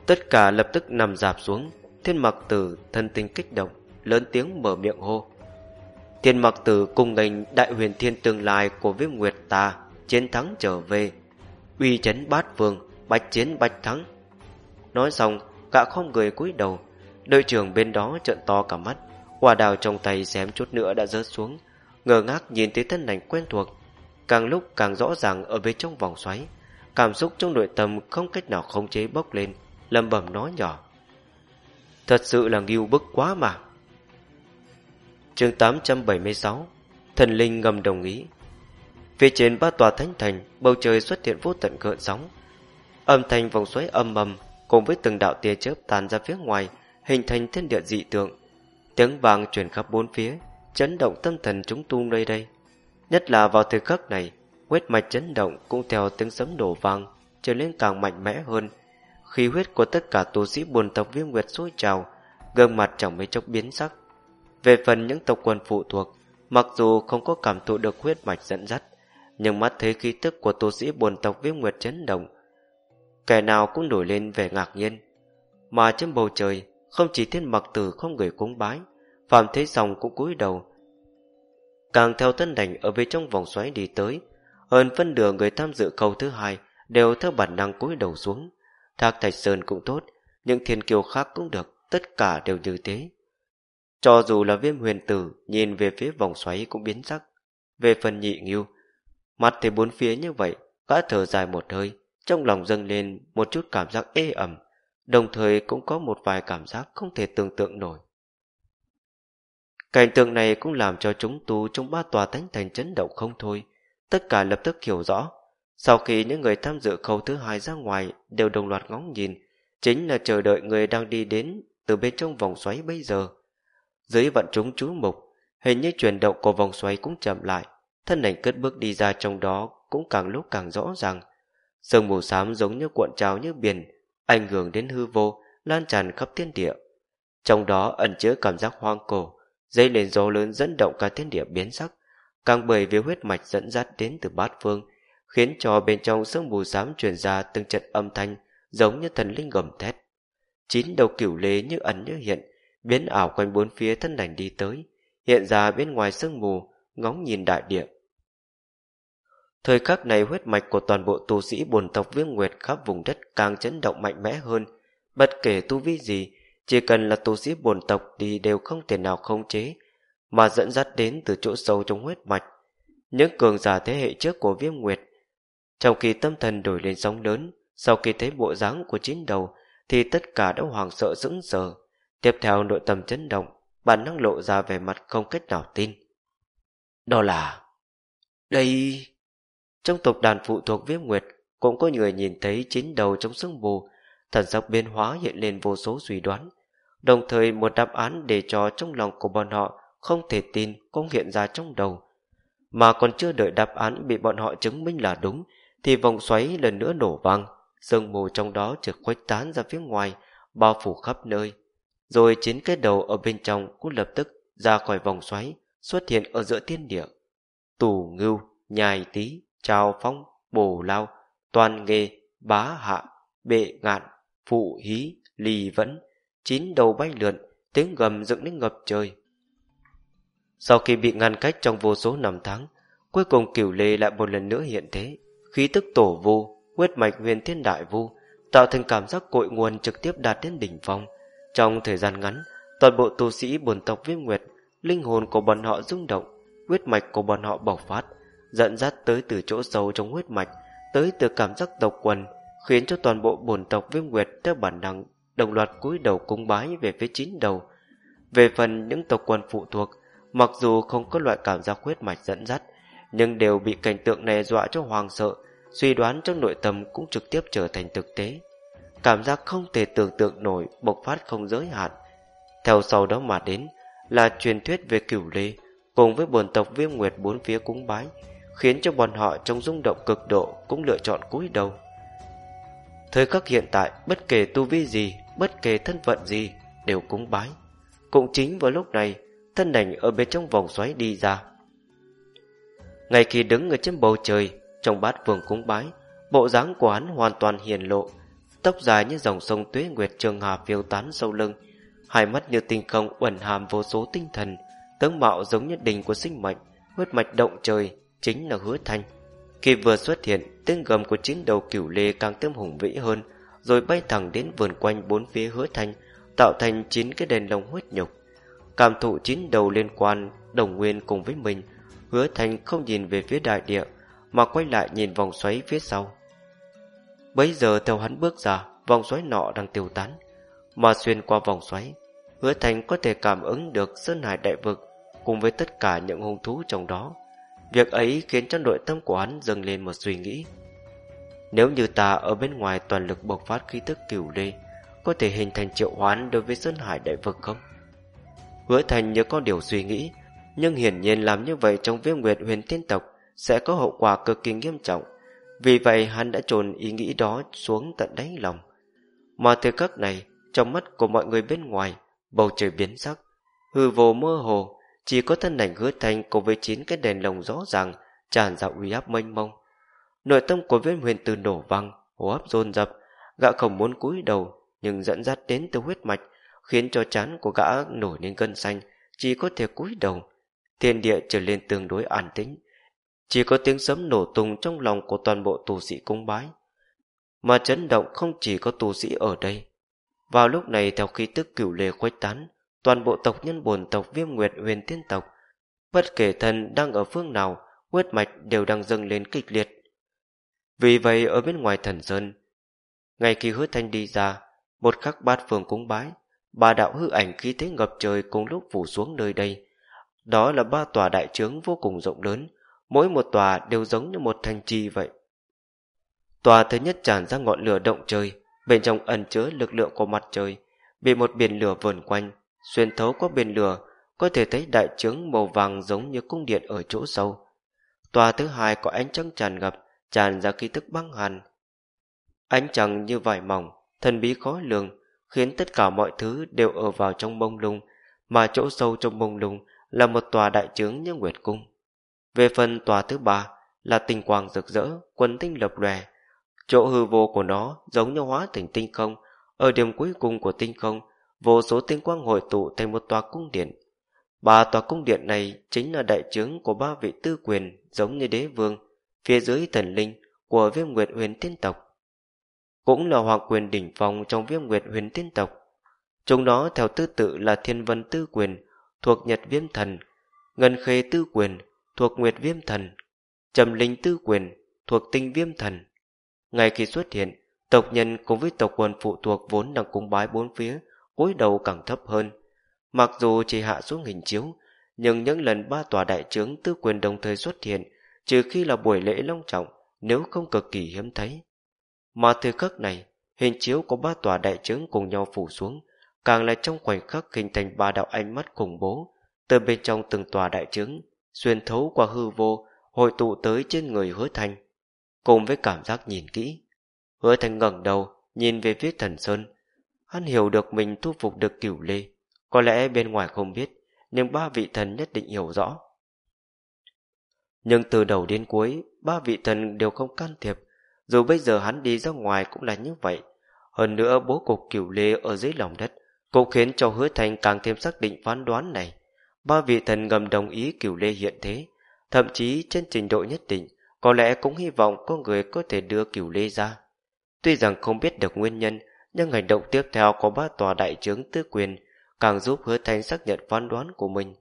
Tất cả lập tức nằm dạp xuống, thiên mặc tử thân tình kích động, lớn tiếng mở miệng hô. Thiên mặc tử cùng ngành đại huyền thiên tương lai của viêm nguyệt ta chiến thắng trở về, uy chấn bát vương, bạch chiến bạch thắng. Nói xong, cả không người cúi đầu, đội trưởng bên đó trợn to cả mắt, Quả đào trong tay xém chút nữa đã rớt xuống Ngờ ngác nhìn thấy thân ảnh quen thuộc, Càng lúc càng rõ ràng ở bên trong vòng xoáy, Cảm xúc trong nội tâm không cách nào khống chế bốc lên lầm bẩm nói nhỏ. Thật sự là nghiêu bức quá mà. Chương 876 Thần linh ngầm đồng ý. Phía trên ba tòa thánh thành, Bầu trời xuất hiện vô tận gợn sóng. Âm thanh vòng xoáy âm mầm Cùng với từng đạo tia chớp tàn ra phía ngoài, Hình thành thiên địa dị tượng Tiếng vang truyền khắp bốn phía, chấn động tâm thần chúng tu nơi đây. Nhất là vào thời khắc này, huyết mạch chấn động cũng theo tiếng sấm đổ vang, trở nên càng mạnh mẽ hơn. Khí huyết của tất cả tu sĩ buồn tộc viêm nguyệt sôi trào, gương mặt chẳng mấy chốc biến sắc. Về phần những tộc quần phụ thuộc, mặc dù không có cảm thụ được huyết mạch dẫn dắt, nhưng mắt thấy khí tức của tu sĩ buồn tộc viêm nguyệt chấn động. Kẻ nào cũng nổi lên vẻ ngạc nhiên. Mà trên bầu trời, không chỉ thiên mặc tử không người cúng bái, Phạm Thế Sòng cũng cúi đầu. Càng theo thân đành ở bên trong vòng xoáy đi tới, Hơn phân nửa người tham dự cầu thứ hai Đều theo bản năng cúi đầu xuống. Thác Thạch Sơn cũng tốt, Những thiên kiều khác cũng được, Tất cả đều như thế. Cho dù là viêm huyền tử, Nhìn về phía vòng xoáy cũng biến sắc. Về phần nhị nghiêu, Mặt thấy bốn phía như vậy, Gã thở dài một hơi, Trong lòng dâng lên một chút cảm giác ê ẩm đồng thời cũng có một vài cảm giác không thể tưởng tượng nổi. Cảnh tượng này cũng làm cho chúng tu trong ba tòa thánh thành chấn động không thôi, tất cả lập tức hiểu rõ. Sau khi những người tham dự khâu thứ hai ra ngoài đều đồng loạt ngóng nhìn, chính là chờ đợi người đang đi đến từ bên trong vòng xoáy bây giờ. Dưới vận chúng chú mục, hình như chuyển động của vòng xoáy cũng chậm lại, thân ảnh cất bước đi ra trong đó cũng càng lúc càng rõ ràng. Sương mù xám giống như cuộn trào như biển, ảnh hưởng đến hư vô, lan tràn khắp thiên địa. Trong đó ẩn chứa cảm giác hoang cổ, dây lên gió lớn dẫn động cả thiên địa biến sắc, càng bởi vì huyết mạch dẫn dắt đến từ bát phương, khiến cho bên trong sương mù xám truyền ra từng trận âm thanh giống như thần linh gầm thét. Chín đầu cửu lê như ẩn như hiện, biến ảo quanh bốn phía thân đành đi tới, hiện ra bên ngoài sương mù, ngóng nhìn đại địa. Thời khắc này huyết mạch của toàn bộ tu sĩ bồn tộc viêm nguyệt khắp vùng đất càng chấn động mạnh mẽ hơn. Bất kể tu vi gì, chỉ cần là tu sĩ bồn tộc thì đều không thể nào không chế, mà dẫn dắt đến từ chỗ sâu trong huyết mạch. Những cường giả thế hệ trước của viêm nguyệt. Trong khi tâm thần đổi lên sóng lớn, sau khi thấy bộ dáng của chín đầu, thì tất cả đã hoàng sợ dững sờ. Tiếp theo nội tâm chấn động, bản năng lộ ra về mặt không cách nào tin. Đó là... Đây... Trong tộc đàn phụ thuộc viêm nguyệt, cũng có người nhìn thấy chín đầu trong sương mù, thần sắc biến hóa hiện lên vô số suy đoán. Đồng thời một đáp án để cho trong lòng của bọn họ không thể tin cũng hiện ra trong đầu. Mà còn chưa đợi đáp án bị bọn họ chứng minh là đúng, thì vòng xoáy lần nữa nổ vang, sương mù trong đó trực khuếch tán ra phía ngoài, bao phủ khắp nơi. Rồi chín cái đầu ở bên trong cũng lập tức ra khỏi vòng xoáy, xuất hiện ở giữa thiên địa. Tù ngưu, nhài tí, trào phong, bổ lao, toàn nghề, bá hạ, bệ ngạn, phụ hí, lì vẫn, chín đầu bay lượn, tiếng gầm dựng đến ngập trời. Sau khi bị ngăn cách trong vô số năm tháng, cuối cùng cửu lê lại một lần nữa hiện thế, khí tức tổ vô, huyết mạch huyền thiên đại vô, tạo thành cảm giác cội nguồn trực tiếp đạt đến đỉnh phong. Trong thời gian ngắn, toàn bộ tu sĩ bồn tộc viêm nguyệt, linh hồn của bọn họ rung động, huyết mạch của bọn họ bộc phát, dẫn dắt tới từ chỗ sâu trong huyết mạch, tới từ cảm giác tộc quần, khiến cho toàn bộ bổn tộc viêm nguyệt theo bản năng đồng loạt cúi đầu cung bái về phía chín đầu. Về phần những tộc quần phụ thuộc, mặc dù không có loại cảm giác huyết mạch dẫn dắt, nhưng đều bị cảnh tượng này dọa cho hoàng sợ, suy đoán trong nội tâm cũng trực tiếp trở thành thực tế. Cảm giác không thể tưởng tượng nổi bộc phát không giới hạn. Theo sau đó mà đến là truyền thuyết về cửu lê, cùng với bồn tộc viêm nguyệt bốn phía cúng bái, khiến cho bọn họ trong rung động cực độ cũng lựa chọn cúi đầu. Thời khắc hiện tại, bất kể tu vi gì, bất kể thân phận gì, đều cúng bái. Cũng chính vào lúc này, thân ảnh ở bên trong vòng xoáy đi ra. Ngay khi đứng ở trên bầu trời, trong bát vương cúng bái, bộ dáng của hắn hoàn toàn hiền lộ, tóc dài như dòng sông tuế nguyệt trường hà phiêu tán sâu lưng, hai mắt như tinh không uẩn hàm vô số tinh thần, tướng mạo giống như đỉnh của sinh mệnh, huyết mạch động trời, chính là hứa thanh. Khi vừa xuất hiện, tiếng gầm của chiến đầu cửu lê càng thêm hùng vĩ hơn, rồi bay thẳng đến vườn quanh bốn phía hứa thanh, tạo thành chín cái đèn lồng huyết nhục. Cảm thụ chín đầu liên quan, đồng nguyên cùng với mình, hứa thanh không nhìn về phía đại địa, mà quay lại nhìn vòng xoáy phía sau. Bấy giờ theo hắn bước ra, vòng xoáy nọ đang tiêu tán, mà xuyên qua vòng xoáy, hứa thanh có thể cảm ứng được Sơn Hải Đại Vực cùng với tất cả những hung thú trong đó. Việc ấy khiến cho nội tâm của hắn dâng lên một suy nghĩ. Nếu như ta ở bên ngoài toàn lực bộc phát khí tức cửu lê, có thể hình thành triệu hoán đối với Sơn Hải Đại Vực không? Hứa thành như có điều suy nghĩ, nhưng hiển nhiên làm như vậy trong viêm nguyệt huyền tiên tộc sẽ có hậu quả cực kỳ nghiêm trọng. Vì vậy hắn đã trồn ý nghĩ đó xuống tận đáy lòng. Mà thời khắc này, trong mắt của mọi người bên ngoài, bầu trời biến sắc, hư vô mơ hồ, chỉ có thân ảnh hứa thành cùng với chín cái đèn lồng rõ ràng tràn ra uy áp mênh mông. Nội tâm của viên huyền từ nổ văng, hô hấp dồn dập, gã không muốn cúi đầu, nhưng dẫn dắt đến từ huyết mạch, khiến cho chán của gã nổi lên gân xanh, chỉ có thể cúi đầu. Thiên địa trở lên tương đối an tĩnh, chỉ có tiếng sấm nổ tung trong lòng của toàn bộ tù sĩ cung bái. Mà chấn động không chỉ có tù sĩ ở đây. Vào lúc này theo khí tức cửu lê khuếch tán, toàn bộ tộc nhân bồn tộc viêm nguyệt huyền tiên tộc, bất kể thần đang ở phương nào, huyết mạch đều đang dâng lên kịch liệt. Vì vậy ở bên ngoài thần sơn, ngay khi hứa thanh đi ra, một khắc bát phường cúng bái, ba đạo hư ảnh khí thế ngập trời cùng lúc phủ xuống nơi đây. Đó là ba tòa đại trướng vô cùng rộng lớn, mỗi một tòa đều giống như một thành trì vậy. Tòa thứ nhất tràn ra ngọn lửa động trời, bên trong ẩn chứa lực lượng của mặt trời, bị một biển lửa vờn quanh, xuyên thấu qua biển lửa, có thể thấy đại trướng màu vàng giống như cung điện ở chỗ sâu. Tòa thứ hai có ánh trăng tràn ngập, tràn ra khí tức băng hàn. Ánh trăng như vải mỏng, thần bí khó lường, khiến tất cả mọi thứ đều ở vào trong mông lung, mà chỗ sâu trong mông lung là một tòa đại trướng như nguyệt cung. Về phần tòa thứ ba là tinh quang rực rỡ, quần tinh lập lòe. Chỗ hư vô của nó giống như hóa thành tinh không, ở điểm cuối cùng của tinh không, vô số tinh quang hội tụ thành một tòa cung điện. Ba tòa cung điện này chính là đại trướng của ba vị tư quyền giống như đế vương, phía dưới thần linh của viêm nguyệt huyền tiên tộc. Cũng là hoàng quyền đỉnh phong trong viêm nguyệt huyền tiên tộc. Chúng đó theo tư tự là thiên vân tư quyền, thuộc nhật viêm thần, ngân khê tư quyền, thuộc Nguyệt Viêm Thần, Trầm Linh Tư Quyền thuộc Tinh Viêm Thần. Ngay khi xuất hiện, tộc nhân cùng với tộc quần phụ thuộc vốn đang cúng bái bốn phía, cúi đầu càng thấp hơn. Mặc dù chỉ hạ xuống hình chiếu, nhưng những lần ba tòa đại trướng tư quyền đồng thời xuất hiện, trừ khi là buổi lễ long trọng, nếu không cực kỳ hiếm thấy. Mà thời khắc này, hình chiếu của ba tòa đại trướng cùng nhau phủ xuống, càng là trong khoảnh khắc hình thành ba đạo ánh mắt khủng bố, từ bên trong từng tòa đại trướng, xuyên thấu qua hư vô, hội tụ tới trên người hứa thanh. Cùng với cảm giác nhìn kỹ, hứa thanh ngẩng đầu, nhìn về phía thần sơn. Hắn hiểu được mình thu phục được cửu lê, có lẽ bên ngoài không biết, nhưng ba vị thần nhất định hiểu rõ. Nhưng từ đầu đến cuối, ba vị thần đều không can thiệp, dù bây giờ hắn đi ra ngoài cũng là như vậy. Hơn nữa bố cục cửu lê ở dưới lòng đất cũng khiến cho hứa thành càng thêm xác định phán đoán này. Ba vị thần ngầm đồng ý cửu lê hiện thế, thậm chí trên trình độ nhất định, có lẽ cũng hy vọng có người có thể đưa cửu lê ra. Tuy rằng không biết được nguyên nhân, nhưng hành động tiếp theo của ba tòa đại trướng tư quyền càng giúp hứa thanh xác nhận phán đoán của mình.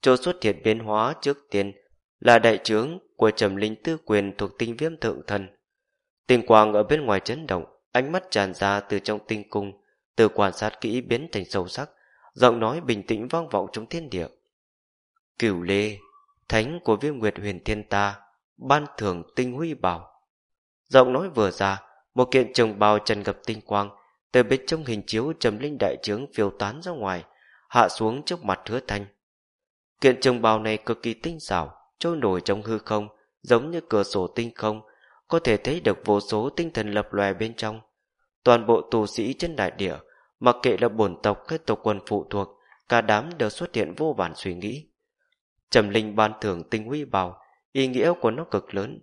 Chỗ xuất hiện biến hóa trước tiên là đại trướng của trầm linh tư quyền thuộc tinh viêm thượng thần. Tinh quang ở bên ngoài chấn động, ánh mắt tràn ra từ trong tinh cung, từ quan sát kỹ biến thành sâu sắc, giọng nói bình tĩnh vang vọng trong thiên địa. Cửu lê, thánh của viêm nguyệt huyền thiên ta, ban thưởng tinh huy bảo. Giọng nói vừa ra, một kiện trường bào trần gặp tinh quang, từ bên trong hình chiếu trầm linh đại trướng phiêu tán ra ngoài, hạ xuống trước mặt hứa thanh. Kiện trường bào này cực kỳ tinh xảo, trôi nổi trong hư không, giống như cửa sổ tinh không, có thể thấy được vô số tinh thần lập lòe bên trong. Toàn bộ tù sĩ trên đại địa, mặc kệ là bổn tộc hay tộc quần phụ thuộc, cả đám đều xuất hiện vô bản suy nghĩ. Trầm linh ban thưởng tinh huy bào, ý nghĩa của nó cực lớn.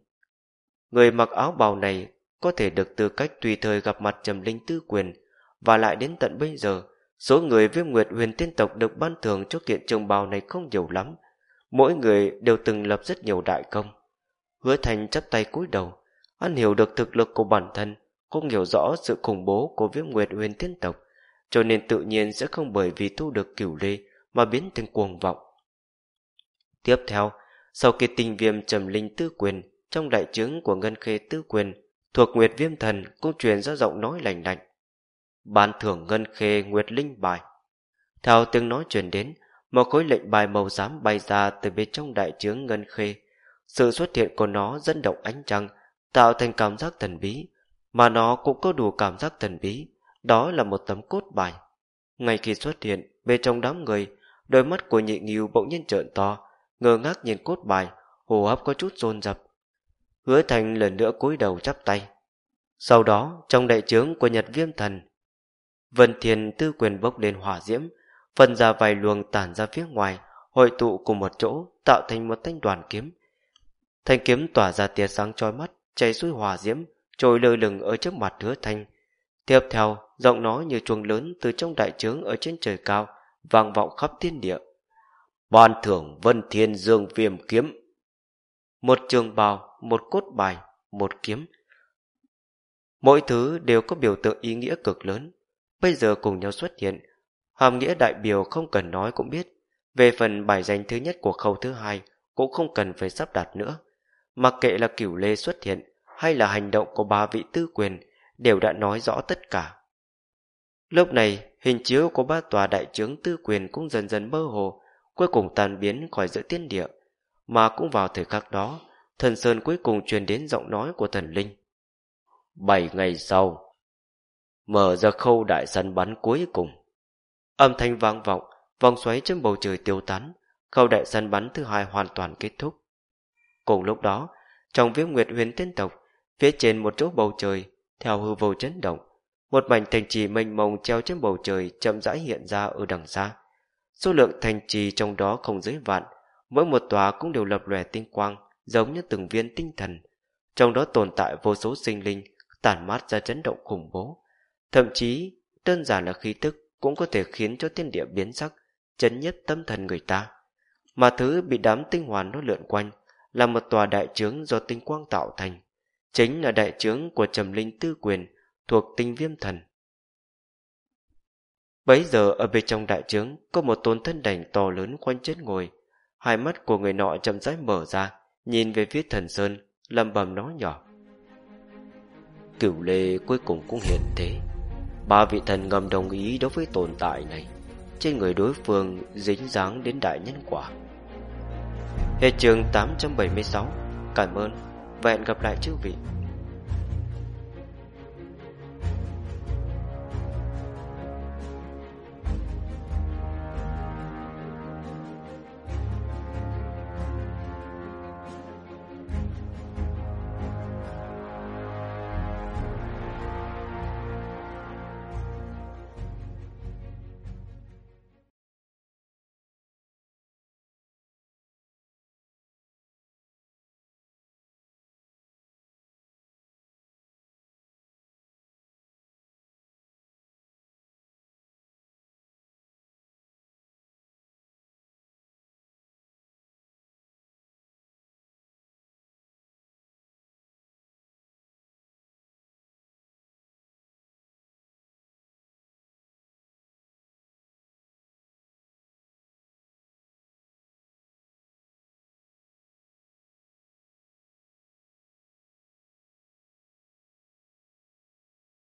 Người mặc áo bào này có thể được tư cách tùy thời gặp mặt trầm linh tư quyền, và lại đến tận bây giờ, số người viêm nguyệt huyền tiên tộc được ban thưởng cho kiện trường bào này không nhiều lắm. Mỗi người đều từng lập rất nhiều đại công. Hứa thành chắp tay cúi đầu, anh hiểu được thực lực của bản thân, cũng hiểu rõ sự khủng bố của viêm nguyệt huyền tiên tộc, cho nên tự nhiên sẽ không bởi vì thu được cửu lê mà biến thành cuồng vọng. Tiếp theo, sau khi tình viêm trầm linh tư quyền trong đại chứng của ngân khê tư quyền thuộc Nguyệt Viêm Thần cũng truyền ra giọng nói lành lạnh. Ban thưởng ngân khê Nguyệt Linh bài. Theo tiếng nói truyền đến, một khối lệnh bài màu xám bay ra từ bên trong đại trướng ngân khê. Sự xuất hiện của nó dẫn động ánh trăng, tạo thành cảm giác thần bí, mà nó cũng có đủ cảm giác thần bí, đó là một tấm cốt bài. Ngay khi xuất hiện, bên trong đám người, đôi mắt của nhị nghiêu bỗng nhiên trợn to, ngơ ngác nhìn cốt bài, hô hấp có chút dồn rập. Hứa thành lần nữa cúi đầu chắp tay. Sau đó, trong đại trướng của Nhật Viêm Thần, Vân Thiền tư quyền bốc lên hỏa diễm, phân ra vài luồng tản ra phía ngoài, hội tụ cùng một chỗ, tạo thành một thanh đoàn kiếm. Thanh kiếm tỏa ra tia sáng chói mắt, chảy xuôi hỏa diễm, trôi lơ lửng ở trước mặt hứa thanh. Tiếp theo, giọng nói như chuông lớn từ trong đại trướng ở trên trời cao, vang vọng khắp thiên địa. Ban thưởng Vân Thiên Dương Viêm Kiếm Một trường bào, một cốt bài, một kiếm. Mỗi thứ đều có biểu tượng ý nghĩa cực lớn. Bây giờ cùng nhau xuất hiện. Hàm nghĩa đại biểu không cần nói cũng biết. Về phần bài danh thứ nhất của khâu thứ hai cũng không cần phải sắp đặt nữa. Mặc kệ là cửu lê xuất hiện hay là hành động của ba vị tư quyền đều đã nói rõ tất cả. Lúc này, hình chiếu của ba tòa đại trướng tư quyền cũng dần dần mơ hồ, cuối cùng tan biến khỏi giữa tiên địa. Mà cũng vào thời khắc đó, thần sơn cuối cùng truyền đến giọng nói của thần linh. Bảy ngày sau, mở ra khâu đại săn bắn cuối cùng. Âm thanh vang vọng, vòng xoáy trên bầu trời tiêu tán, khâu đại săn bắn thứ hai hoàn toàn kết thúc. Cùng lúc đó, trong viếng nguyệt huyền tiên tộc, phía trên một chỗ bầu trời, theo hư vô chấn động, một mảnh thành trì mênh mông treo trên bầu trời chậm rãi hiện ra ở đằng xa. Số lượng thành trì trong đó không dưới vạn, mỗi một tòa cũng đều lập lòe tinh quang, giống như từng viên tinh thần. Trong đó tồn tại vô số sinh linh, tản mát ra chấn động khủng bố. Thậm chí, đơn giản là khí tức cũng có thể khiến cho thiên địa biến sắc, chấn nhất tâm thần người ta. Mà thứ bị đám tinh hoàn nó lượn quanh là một tòa đại trướng do tinh quang tạo thành. Chính là đại trướng của trầm linh tư quyền thuộc tinh viêm thần. Bấy giờ ở bên trong đại trướng có một tôn thân đảnh to lớn quanh chết ngồi. Hai mắt của người nọ chậm rãi mở ra, nhìn về phía thần sơn, lầm bầm nói nhỏ. Cửu lê cuối cùng cũng hiện thế. Ba vị thần ngầm đồng ý đối với tồn tại này. Trên người đối phương dính dáng đến đại nhân quả. Hết chương 876 Cảm ơn và hẹn gặp lại chư vị